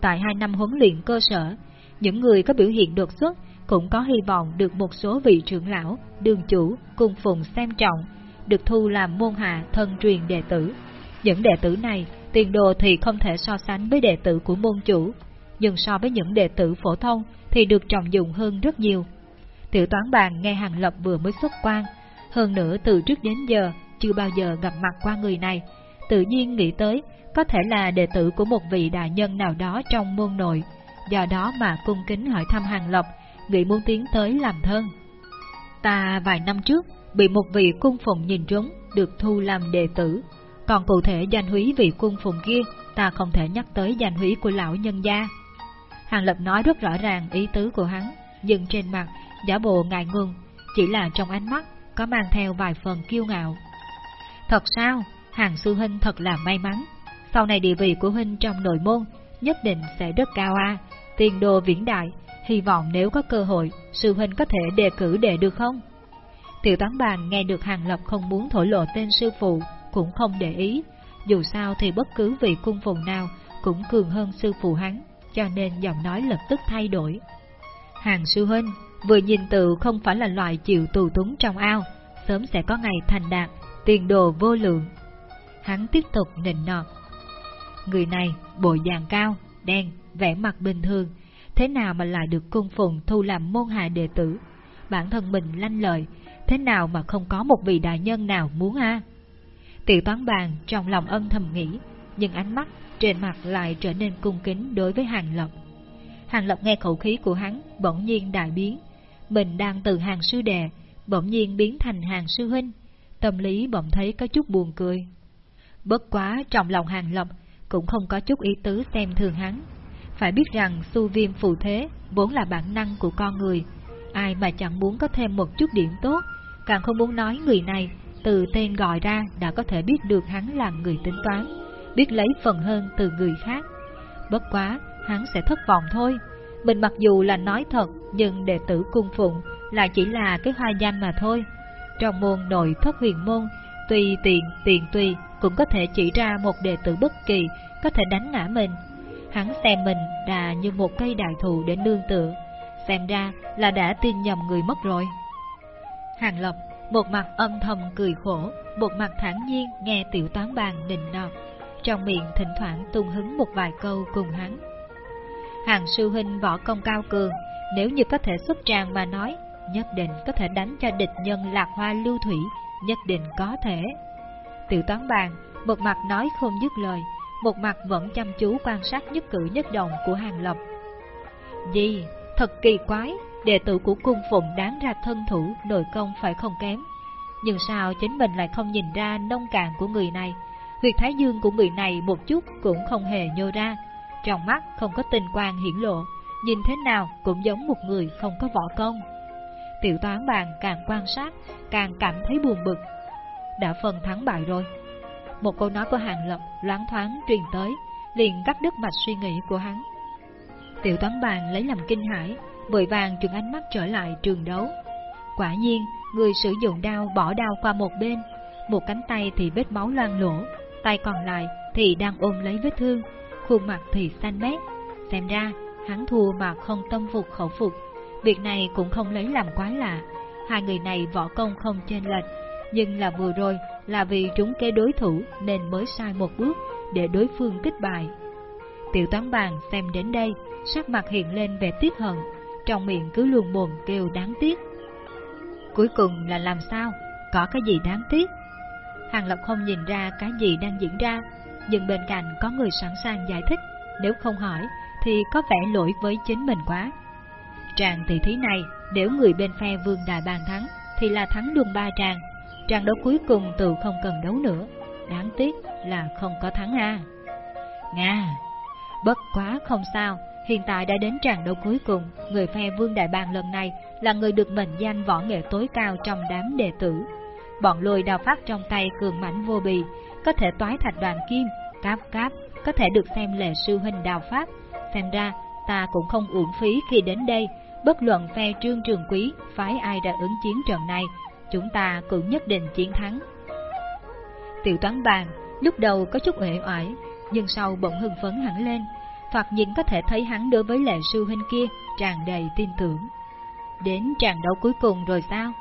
Tại hai năm huấn luyện cơ sở, những người có biểu hiện đột xuất cũng có hy vọng được một số vị trưởng lão, đường chủ, cung phụng xem trọng, được thu làm môn hạ thân truyền đệ tử. Những đệ tử này, tiền đồ thì không thể so sánh với đệ tử của môn chủ, nhưng so với những đệ tử phổ thông thì được trọng dụng hơn rất nhiều. Tiểu toán bàn nghe Hàng Lập vừa mới xuất quan, hơn nữa từ trước đến giờ chưa bao giờ gặp mặt qua người này, tự nhiên nghĩ tới có thể là đệ tử của một vị đại nhân nào đó trong môn nội, do đó mà cung kính hỏi thăm Hàng lộc, nghĩ muốn tiến tới làm thân. Ta vài năm trước bị một vị cung phụng nhìn trúng, được thu làm đệ tử, còn cụ thể danh húy vị cung phụng kia, ta không thể nhắc tới danh húy của lão nhân gia. Hàng Lập nói rất rõ ràng ý tứ của hắn, nhưng trên mặt giả bộ ngại ngùng, chỉ là trong ánh mắt có mang theo vài phần kiêu ngạo. Thật sao, Hàng Sư Huynh thật là may mắn, sau này địa vị của Huynh trong nội môn nhất định sẽ rất cao a, tiền đồ viễn đại, hy vọng nếu có cơ hội, Sư Huynh có thể đề cử đệ được không? Tiểu toán bàn nghe được Hàng Lập không muốn thổ lộ tên sư phụ, cũng không để ý, dù sao thì bất cứ vị cung phùng nào cũng cường hơn sư phụ hắn, cho nên giọng nói lập tức thay đổi. Hàng sư huynh, vừa nhìn tự không phải là loại chịu tù túng trong ao, sớm sẽ có ngày thành đạt, tiền đồ vô lượng. Hắn tiếp tục nịnh nọt. Người này, bộ dạng cao, đen, vẻ mặt bình thường, thế nào mà lại được cung phụng thu làm môn hạ đệ tử? Bản thân mình lanh lợi, thế nào mà không có một vị đại nhân nào muốn a? Tiểu toán bàn trong lòng ân thầm nghĩ, nhưng ánh mắt trên mặt lại trở nên cung kính đối với Hàng Lập. Hàng Lập nghe khẩu khí của hắn, bỗng nhiên đại biến. Mình đang từ hàng sư đệ, bỗng nhiên biến thành hàng sư huynh. Tâm lý bỗng thấy có chút buồn cười. Bất quá trong lòng Hàng Lập cũng không có chút ý tứ xem thường hắn. Phải biết rằng su viêm phù thế vốn là bản năng của con người. Ai mà chẳng muốn có thêm một chút điểm tốt, càng không muốn nói người này từ tên gọi ra đã có thể biết được hắn là người tính toán, biết lấy phần hơn từ người khác. Bất quá, hắn sẽ thất vọng thôi. Mình mặc dù là nói thật, nhưng đệ tử cung phụng lại chỉ là cái hoa danh mà thôi. Trong môn nội thất huyền môn, tùy tiện, tiền tùy cũng có thể chỉ ra một đệ tử bất kỳ có thể đánh ngã mình. Hắn xem mình đã như một cây đại thụ để nương tựa, xem ra là đã tin nhầm người mất rồi. Hàng Lập một mặt âm thầm cười khổ, một mặt thản nhiên nghe tiểu toán bàn nịnh nọt, trong miệng thỉnh thoảng tung hứng một vài câu cùng hắn. Hàng sư huynh võ công cao cường, nếu như có thể xuất tràng mà nói, nhất định có thể đánh cho địch nhân lạc hoa lưu thủy, nhất định có thể. Tiểu toán bàn, một mặt nói không dứt lời, một mặt vẫn chăm chú quan sát nhất cử nhất động của hàng lập. Gì? Thật kỳ quái, đệ tử của cung phụng đáng ra thân thủ, nội công phải không kém. Nhưng sao chính mình lại không nhìn ra nông cạn của người này? Huyệt thái dương của người này một chút cũng không hề nhô ra, trong mắt không có tình quang hiển lộ, nhìn thế nào cũng giống một người không có võ công. Tiểu toán bàn càng quan sát, càng cảm thấy buồn bực. Đã phần thắng bại rồi. Một câu nói của Hàng Lập loáng thoáng truyền tới, liền cắt đứt mạch suy nghĩ của hắn. Tiểu toán bàn lấy làm kinh hãi, vội vàng trường ánh mắt trở lại trường đấu. Quả nhiên, người sử dụng đao bỏ đao qua một bên, một cánh tay thì vết máu loang lỗ, tay còn lại thì đang ôm lấy vết thương, khuôn mặt thì xanh mét. Xem ra, hắn thua mà không tâm phục khẩu phục, việc này cũng không lấy làm quá lạ. Hai người này võ công không chênh lệch, nhưng là vừa rồi là vì trúng kế đối thủ nên mới sai một bước để đối phương kích bại. Tiểu toán bàn xem đến đây, sắc mặt hiện lên vẻ tiếc hận, trong miệng cứ luôn mồm kêu đáng tiếc. Cuối cùng là làm sao? Có cái gì đáng tiếc? Hàng Lập không nhìn ra cái gì đang diễn ra, nhưng bên cạnh có người sẵn sàng giải thích, nếu không hỏi thì có vẻ lỗi với chính mình quá. Tràng tỷ thí này, nếu người bên phe vương đại bàn thắng, thì là thắng luôn ba tràng. Trận đấu cuối cùng từ không cần đấu nữa, đáng tiếc là không có thắng a. Nga, bất quá không sao, hiện tại đã đến trận đấu cuối cùng, người phe vương đại bàng lần này là người được mệnh danh võ nghệ tối cao trong đám đệ tử. Bọn lùi đào phát trong tay cường mãnh vô bì, có thể toái thạch đoàn kim, cáp cáp, có thể được xem lệ sư huynh đào phát. Xem ra, ta cũng không uổng phí khi đến đây, bất luận phe trương trường quý, phái ai đã ứng chiến trận này, chúng ta cũng nhất định chiến thắng. Tiểu toán bàn, lúc đầu có chút uể oải, nhưng sau bỗng hưng phấn hẳn lên, thoạt nhìn có thể thấy hắn đối với lệ sư huynh kia tràn đầy tin tưởng. Đến tràn đấu cuối cùng rồi sao?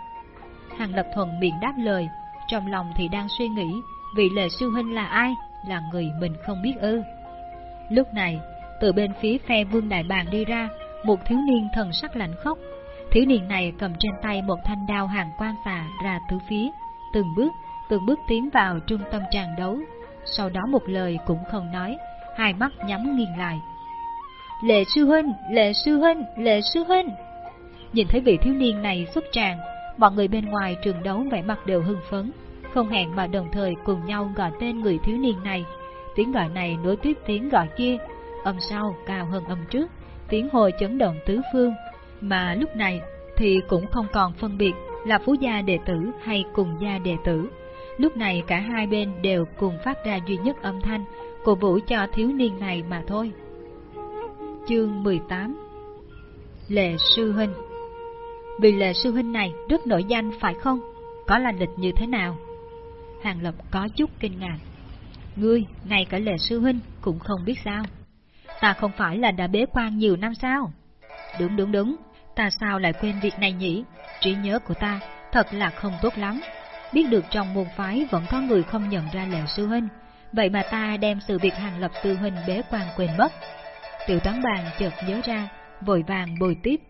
Hàng Lập Thuần miệng đáp lời, trong lòng thì đang suy nghĩ vị lệ sư huynh là ai, là người mình không biết ư. Lúc này, từ bên phía phe vương đại bàng đi ra, một thiếu niên thần sắc lạnh khóc. Thiếu niên này cầm trên tay một thanh đao hàng quan xà ra tứ phía, từng bước, từng bước tiến vào trung tâm tràng đấu. Sau đó một lời cũng không nói, hai mắt nhắm nghiêng lại. Lệ sư huynh, lệ sư huynh, lệ sư huynh. Nhìn thấy vị thiếu niên này xuất tràng, mọi người bên ngoài trường đấu vẻ mặt đều hưng phấn, không hẹn mà đồng thời cùng nhau gọi tên người thiếu niên này. Tiếng gọi này nối tiếp tiếng gọi kia, âm sau cao hơn âm trước, tiếng hồi chấn động tứ phương, mà lúc này thì cũng không còn phân biệt là phú gia đệ tử hay cùng gia đệ tử. Lúc này cả hai bên đều cùng phát ra duy nhất âm thanh, cổ vũ cho thiếu niên này mà thôi. Chương 18 Lệ Sư Huynh Vì Lệ Sư Huynh này rất nổi danh phải không? Có là lịch như thế nào? Hàng Lập có chút kinh ngạc. Ngươi, ngay cả Lệ Sư Huynh cũng không biết sao. Ta không phải là đã bế quan nhiều năm sao? Đúng đúng đúng, ta sao lại quên việc này nhỉ? Trí nhớ của ta thật là không tốt lắm. Biết được trong môn phái vẫn có người không nhận ra Lệ Sư Huynh, vậy mà ta đem sự việc hàng lập sư huynh bế quan quên mất. Tiểu toán bàn chợt nhớ ra, vội vàng bồi tiếp.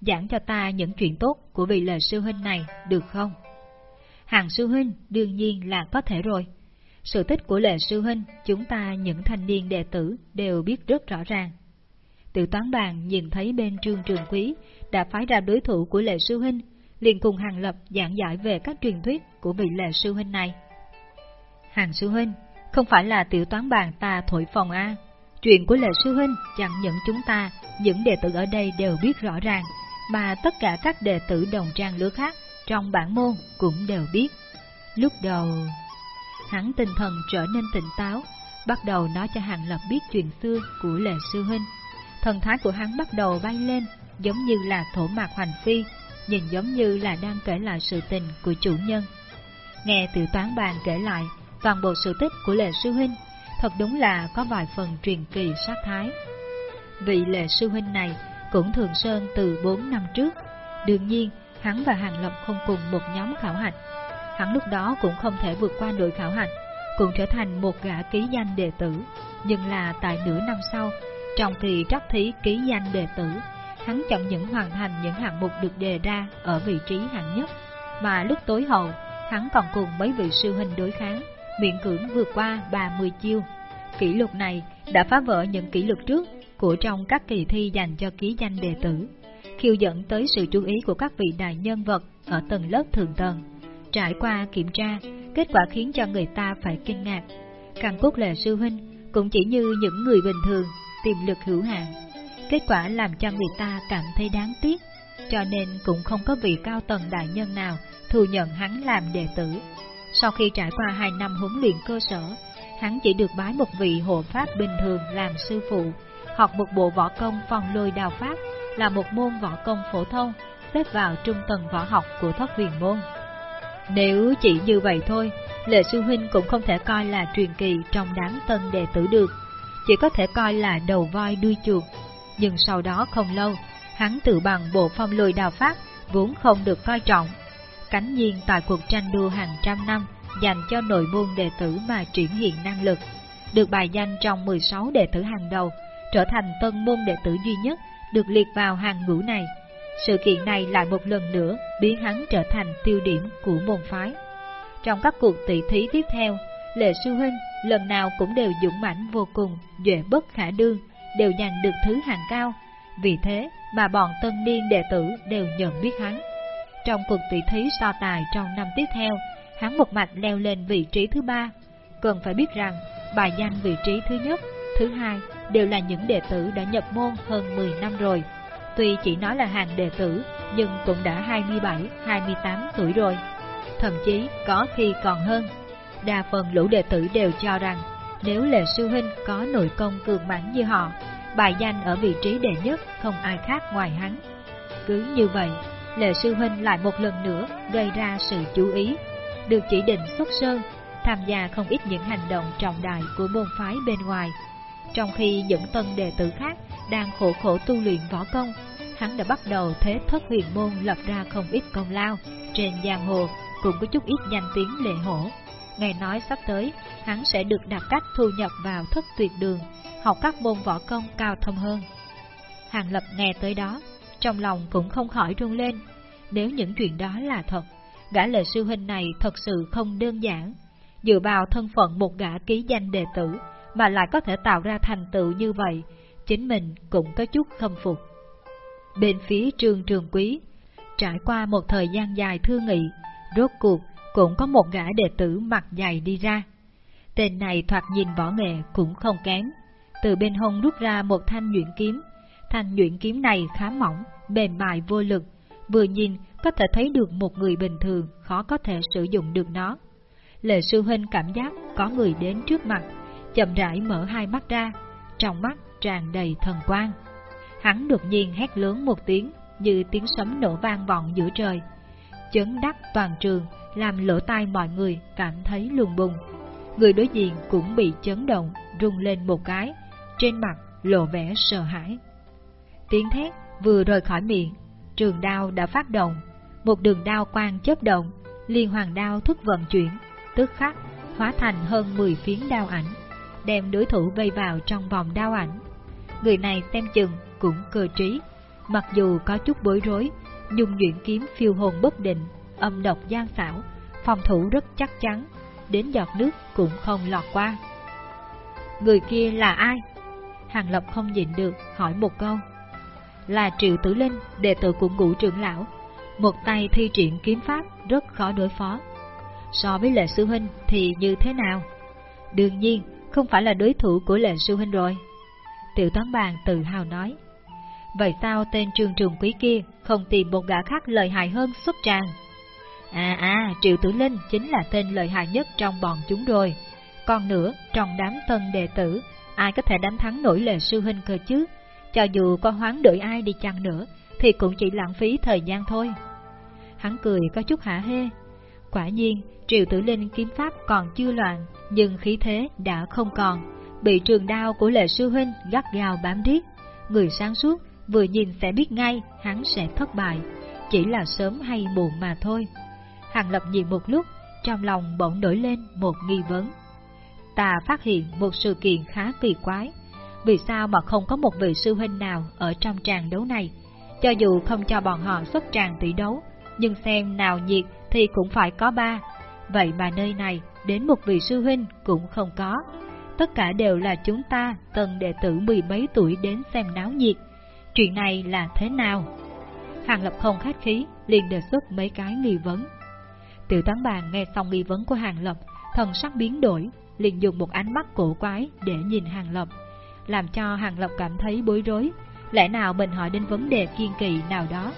Giảng cho ta những chuyện tốt của vị lệ sư huynh này, được không? Hàng sư huynh đương nhiên là có thể rồi. Sự tích của lệ sư huynh, chúng ta những thanh niên đệ tử đều biết rất rõ ràng. Tiểu toán bàn nhìn thấy bên trương trường quý đã phái ra đối thủ của lệ sư huynh, liền cùng hàng lập giảng giải về các truyền thuyết của vị lệ sư huynh này. Hàng sư huynh, không phải là tiểu toán bàn ta thổi phòng A. À? Chuyện của lệ sư huynh chẳng những chúng ta, những đệ tử ở đây đều biết rõ ràng, mà tất cả các đệ tử đồng trang lứa khác trong bản môn cũng đều biết. Lúc đầu, hắn tinh thần trở nên tỉnh táo, bắt đầu nói cho Hàng Lập biết chuyện xưa của lệ sư huynh. Thần thái của hắn bắt đầu bay lên, giống như là thổ mạc hoành phi, nhìn giống như là đang kể lại sự tình của chủ nhân. Nghe tiểu toán bàn kể lại, toàn bộ sự tích của lệ sư huynh, thật đúng là có vài phần truyền kỳ sát thái. Vị lệ sư huynh này cũng thường sơn từ 4 năm trước, đương nhiên hắn và Hàng Lập không cùng một nhóm khảo hạch. Hắn lúc đó cũng không thể vượt qua đội khảo hạch, cũng trở thành một gã ký danh đệ tử, nhưng là tại nửa năm sau, trong kỳ trắc thí ký danh đệ tử, hắn chẳng những hoàn thành những hạng mục được đề ra ở vị trí hạng nhất, mà lúc tối hậu, hắn còn cùng mấy vị sư huynh đối kháng, miễn cưỡng vượt qua 30 chiêu. Kỷ lục này đã phá vỡ những kỷ lục trước của trong các kỳ thi dành cho ký danh đệ tử, khiêu dẫn tới sự chú ý của các vị đại nhân vật ở tầng lớp thượng tầng. Trải qua kiểm tra, kết quả khiến cho người ta phải kinh ngạc. Càng cốt lệ sư huynh cũng chỉ như những người bình thường, tiềm lực hữu hạn. Kết quả làm cho người ta cảm thấy đáng tiếc, cho nên cũng không có vị cao tầng đại nhân nào thừa nhận hắn làm đệ tử. Sau khi trải qua hai năm huấn luyện cơ sở, hắn chỉ được bái một vị hộ pháp bình thường làm sư phụ, học một bộ võ công phòng lôi đào pháp là một môn võ công phổ thông, xếp vào trung tầng võ học của thất huyền môn. Nếu chỉ như vậy thôi, Lệ Sư Huynh cũng không thể coi là truyền kỳ trong đám tân đệ tử được, chỉ có thể coi là đầu voi đuôi chuột. Nhưng sau đó không lâu, hắn tự bằng bộ phong lùi đào phát, vốn không được coi trọng. Cánh nhiên tại cuộc tranh đua hàng trăm năm dành cho nội môn đệ tử mà triển hiện năng lực, được bài danh trong 16 đệ tử hàng đầu, trở thành tân môn đệ tử duy nhất được liệt vào hàng ngũ này. Sự kiện này lại một lần nữa biến hắn trở thành tiêu điểm của môn phái. Trong các cuộc tỷ thí tiếp theo, Lệ Sư Huynh lần nào cũng đều dũng mãnh vô cùng, duệ bất khả đương, đều giành được thứ hàng cao. Vì thế mà bọn tân niên đệ tử đều nhận biết hắn. Trong cuộc tỷ thí so tài trong năm tiếp theo, hắn một mạch leo lên vị trí thứ ba. Cần phải biết rằng, bài danh vị trí thứ nhất, thứ hai đều là những đệ tử đã nhập môn hơn 10 năm rồi. Tuy chỉ nói là hàng đệ tử, nhưng cũng đã 27, 28 tuổi rồi. Thậm chí có khi còn hơn. Đa phần lũ đệ tử đều cho rằng, nếu Lệ Sư Huynh có nội công cường mãnh như họ, bài danh ở vị trí đệ nhất không ai khác ngoài hắn. Cứ như vậy, Lệ Sư Huynh lại một lần nữa gây ra sự chú ý, được chỉ định xuất sơn, tham gia không ít những hành động trọng đại của môn phái bên ngoài. Trong khi những tân đệ tử khác đang khổ khổ tu luyện võ công, hắn đã bắt đầu thế thất huyền môn lập ra không ít công lao, trên giang hồ cũng có chút ít danh tiếng lệ hổ. Nghe nói sắp tới, hắn sẽ được đặt cách thu nhập vào thất tuyệt đường, học các môn võ công cao thâm hơn. Hàng Lập nghe tới đó, trong lòng cũng không khỏi rung lên. Nếu những chuyện đó là thật, gã lệ sư huynh này thật sự không đơn giản. Dựa vào thân phận một gã ký danh đệ tử mà lại có thể tạo ra thành tựu như vậy, chính mình cũng có chút khâm phục. Bên phía trường trường quý, trải qua một thời gian dài thương nghị, rốt cuộc cũng có một gã đệ tử mặt dày đi ra. Tên này thoạt nhìn võ nghệ cũng không kém, từ bên hông rút ra một thanh nhuyễn kiếm. Thanh nhuyễn kiếm này khá mỏng, mềm mại vô lực, vừa nhìn có thể thấy được một người bình thường khó có thể sử dụng được nó. Lệ sư huynh cảm giác có người đến trước mặt, chậm rãi mở hai mắt ra, trong mắt tràn đầy thần quang. Hắn đột nhiên hét lớn một tiếng, như tiếng sấm nổ vang vọng giữa trời. Chấn đắc toàn trường, làm lỗ tai mọi người cảm thấy lùng bùng. Người đối diện cũng bị chấn động, rung lên một cái, trên mặt lộ vẻ sợ hãi. Tiếng thét vừa rời khỏi miệng, trường đao đã phát động, một đường đao quang chớp động, liên hoàng đao thức vận chuyển, tức khắc hóa thành hơn 10 phiến đao ảnh, đem đối thủ vây vào trong vòng đao ảnh. Người này xem chừng cũng cơ trí, mặc dù có chút bối rối, nhưng nhuyễn kiếm phiêu hồn bất định, âm độc gian xảo, phòng thủ rất chắc chắn, đến giọt nước cũng không lọt qua. Người kia là ai? Hàng Lập không nhịn được, hỏi một câu. Là Triệu Tử Linh, đệ tử của ngũ trưởng lão, một tay thi triển kiếm pháp rất khó đối phó. So với lệ sư huynh thì như thế nào? Đương nhiên, không phải là đối thủ của lệ sư huynh rồi. Tiểu toán bàn tự hào nói. Vậy sao tên trường trường quý kia không tìm một gã khác lợi hại hơn xuất tràng? À à, Triệu Tử Linh chính là tên lợi hại nhất trong bọn chúng rồi. Còn nữa, trong đám tân đệ tử, ai có thể đánh thắng nổi lệ sư huynh cơ chứ? Cho dù có hoán đổi ai đi chăng nữa, thì cũng chỉ lãng phí thời gian thôi. Hắn cười có chút hả hê. Quả nhiên, Triệu Tử Linh kiếm pháp còn chưa loạn, nhưng khí thế đã không còn, bị trường đao của lệ sư huynh gắt gào bám riết. Người sáng suốt vừa nhìn sẽ biết ngay hắn sẽ thất bại, chỉ là sớm hay muộn mà thôi. Hàng Lập nhìn một lúc, trong lòng bỗng nổi lên một nghi vấn. Ta phát hiện một sự kiện khá kỳ quái. Vì sao mà không có một vị sư huynh nào ở trong tràng đấu này? Cho dù không cho bọn họ xuất tràng tỷ đấu, nhưng xem nào nhiệt thì cũng phải có ba. Vậy mà nơi này, đến một vị sư huynh cũng không có. Tất cả đều là chúng ta, tần đệ tử mười mấy tuổi đến xem náo nhiệt. Chuyện này là thế nào? Hàng Lập không khách khí, liền đề xuất mấy cái nghi vấn. Tiểu toán bàn nghe xong nghi vấn của Hàng Lập, thần sắc biến đổi, liền dùng một ánh mắt cổ quái để nhìn Hàng Lập, làm cho Hàng Lập cảm thấy bối rối. Lẽ nào mình hỏi đến vấn đề kiên kỳ nào đó,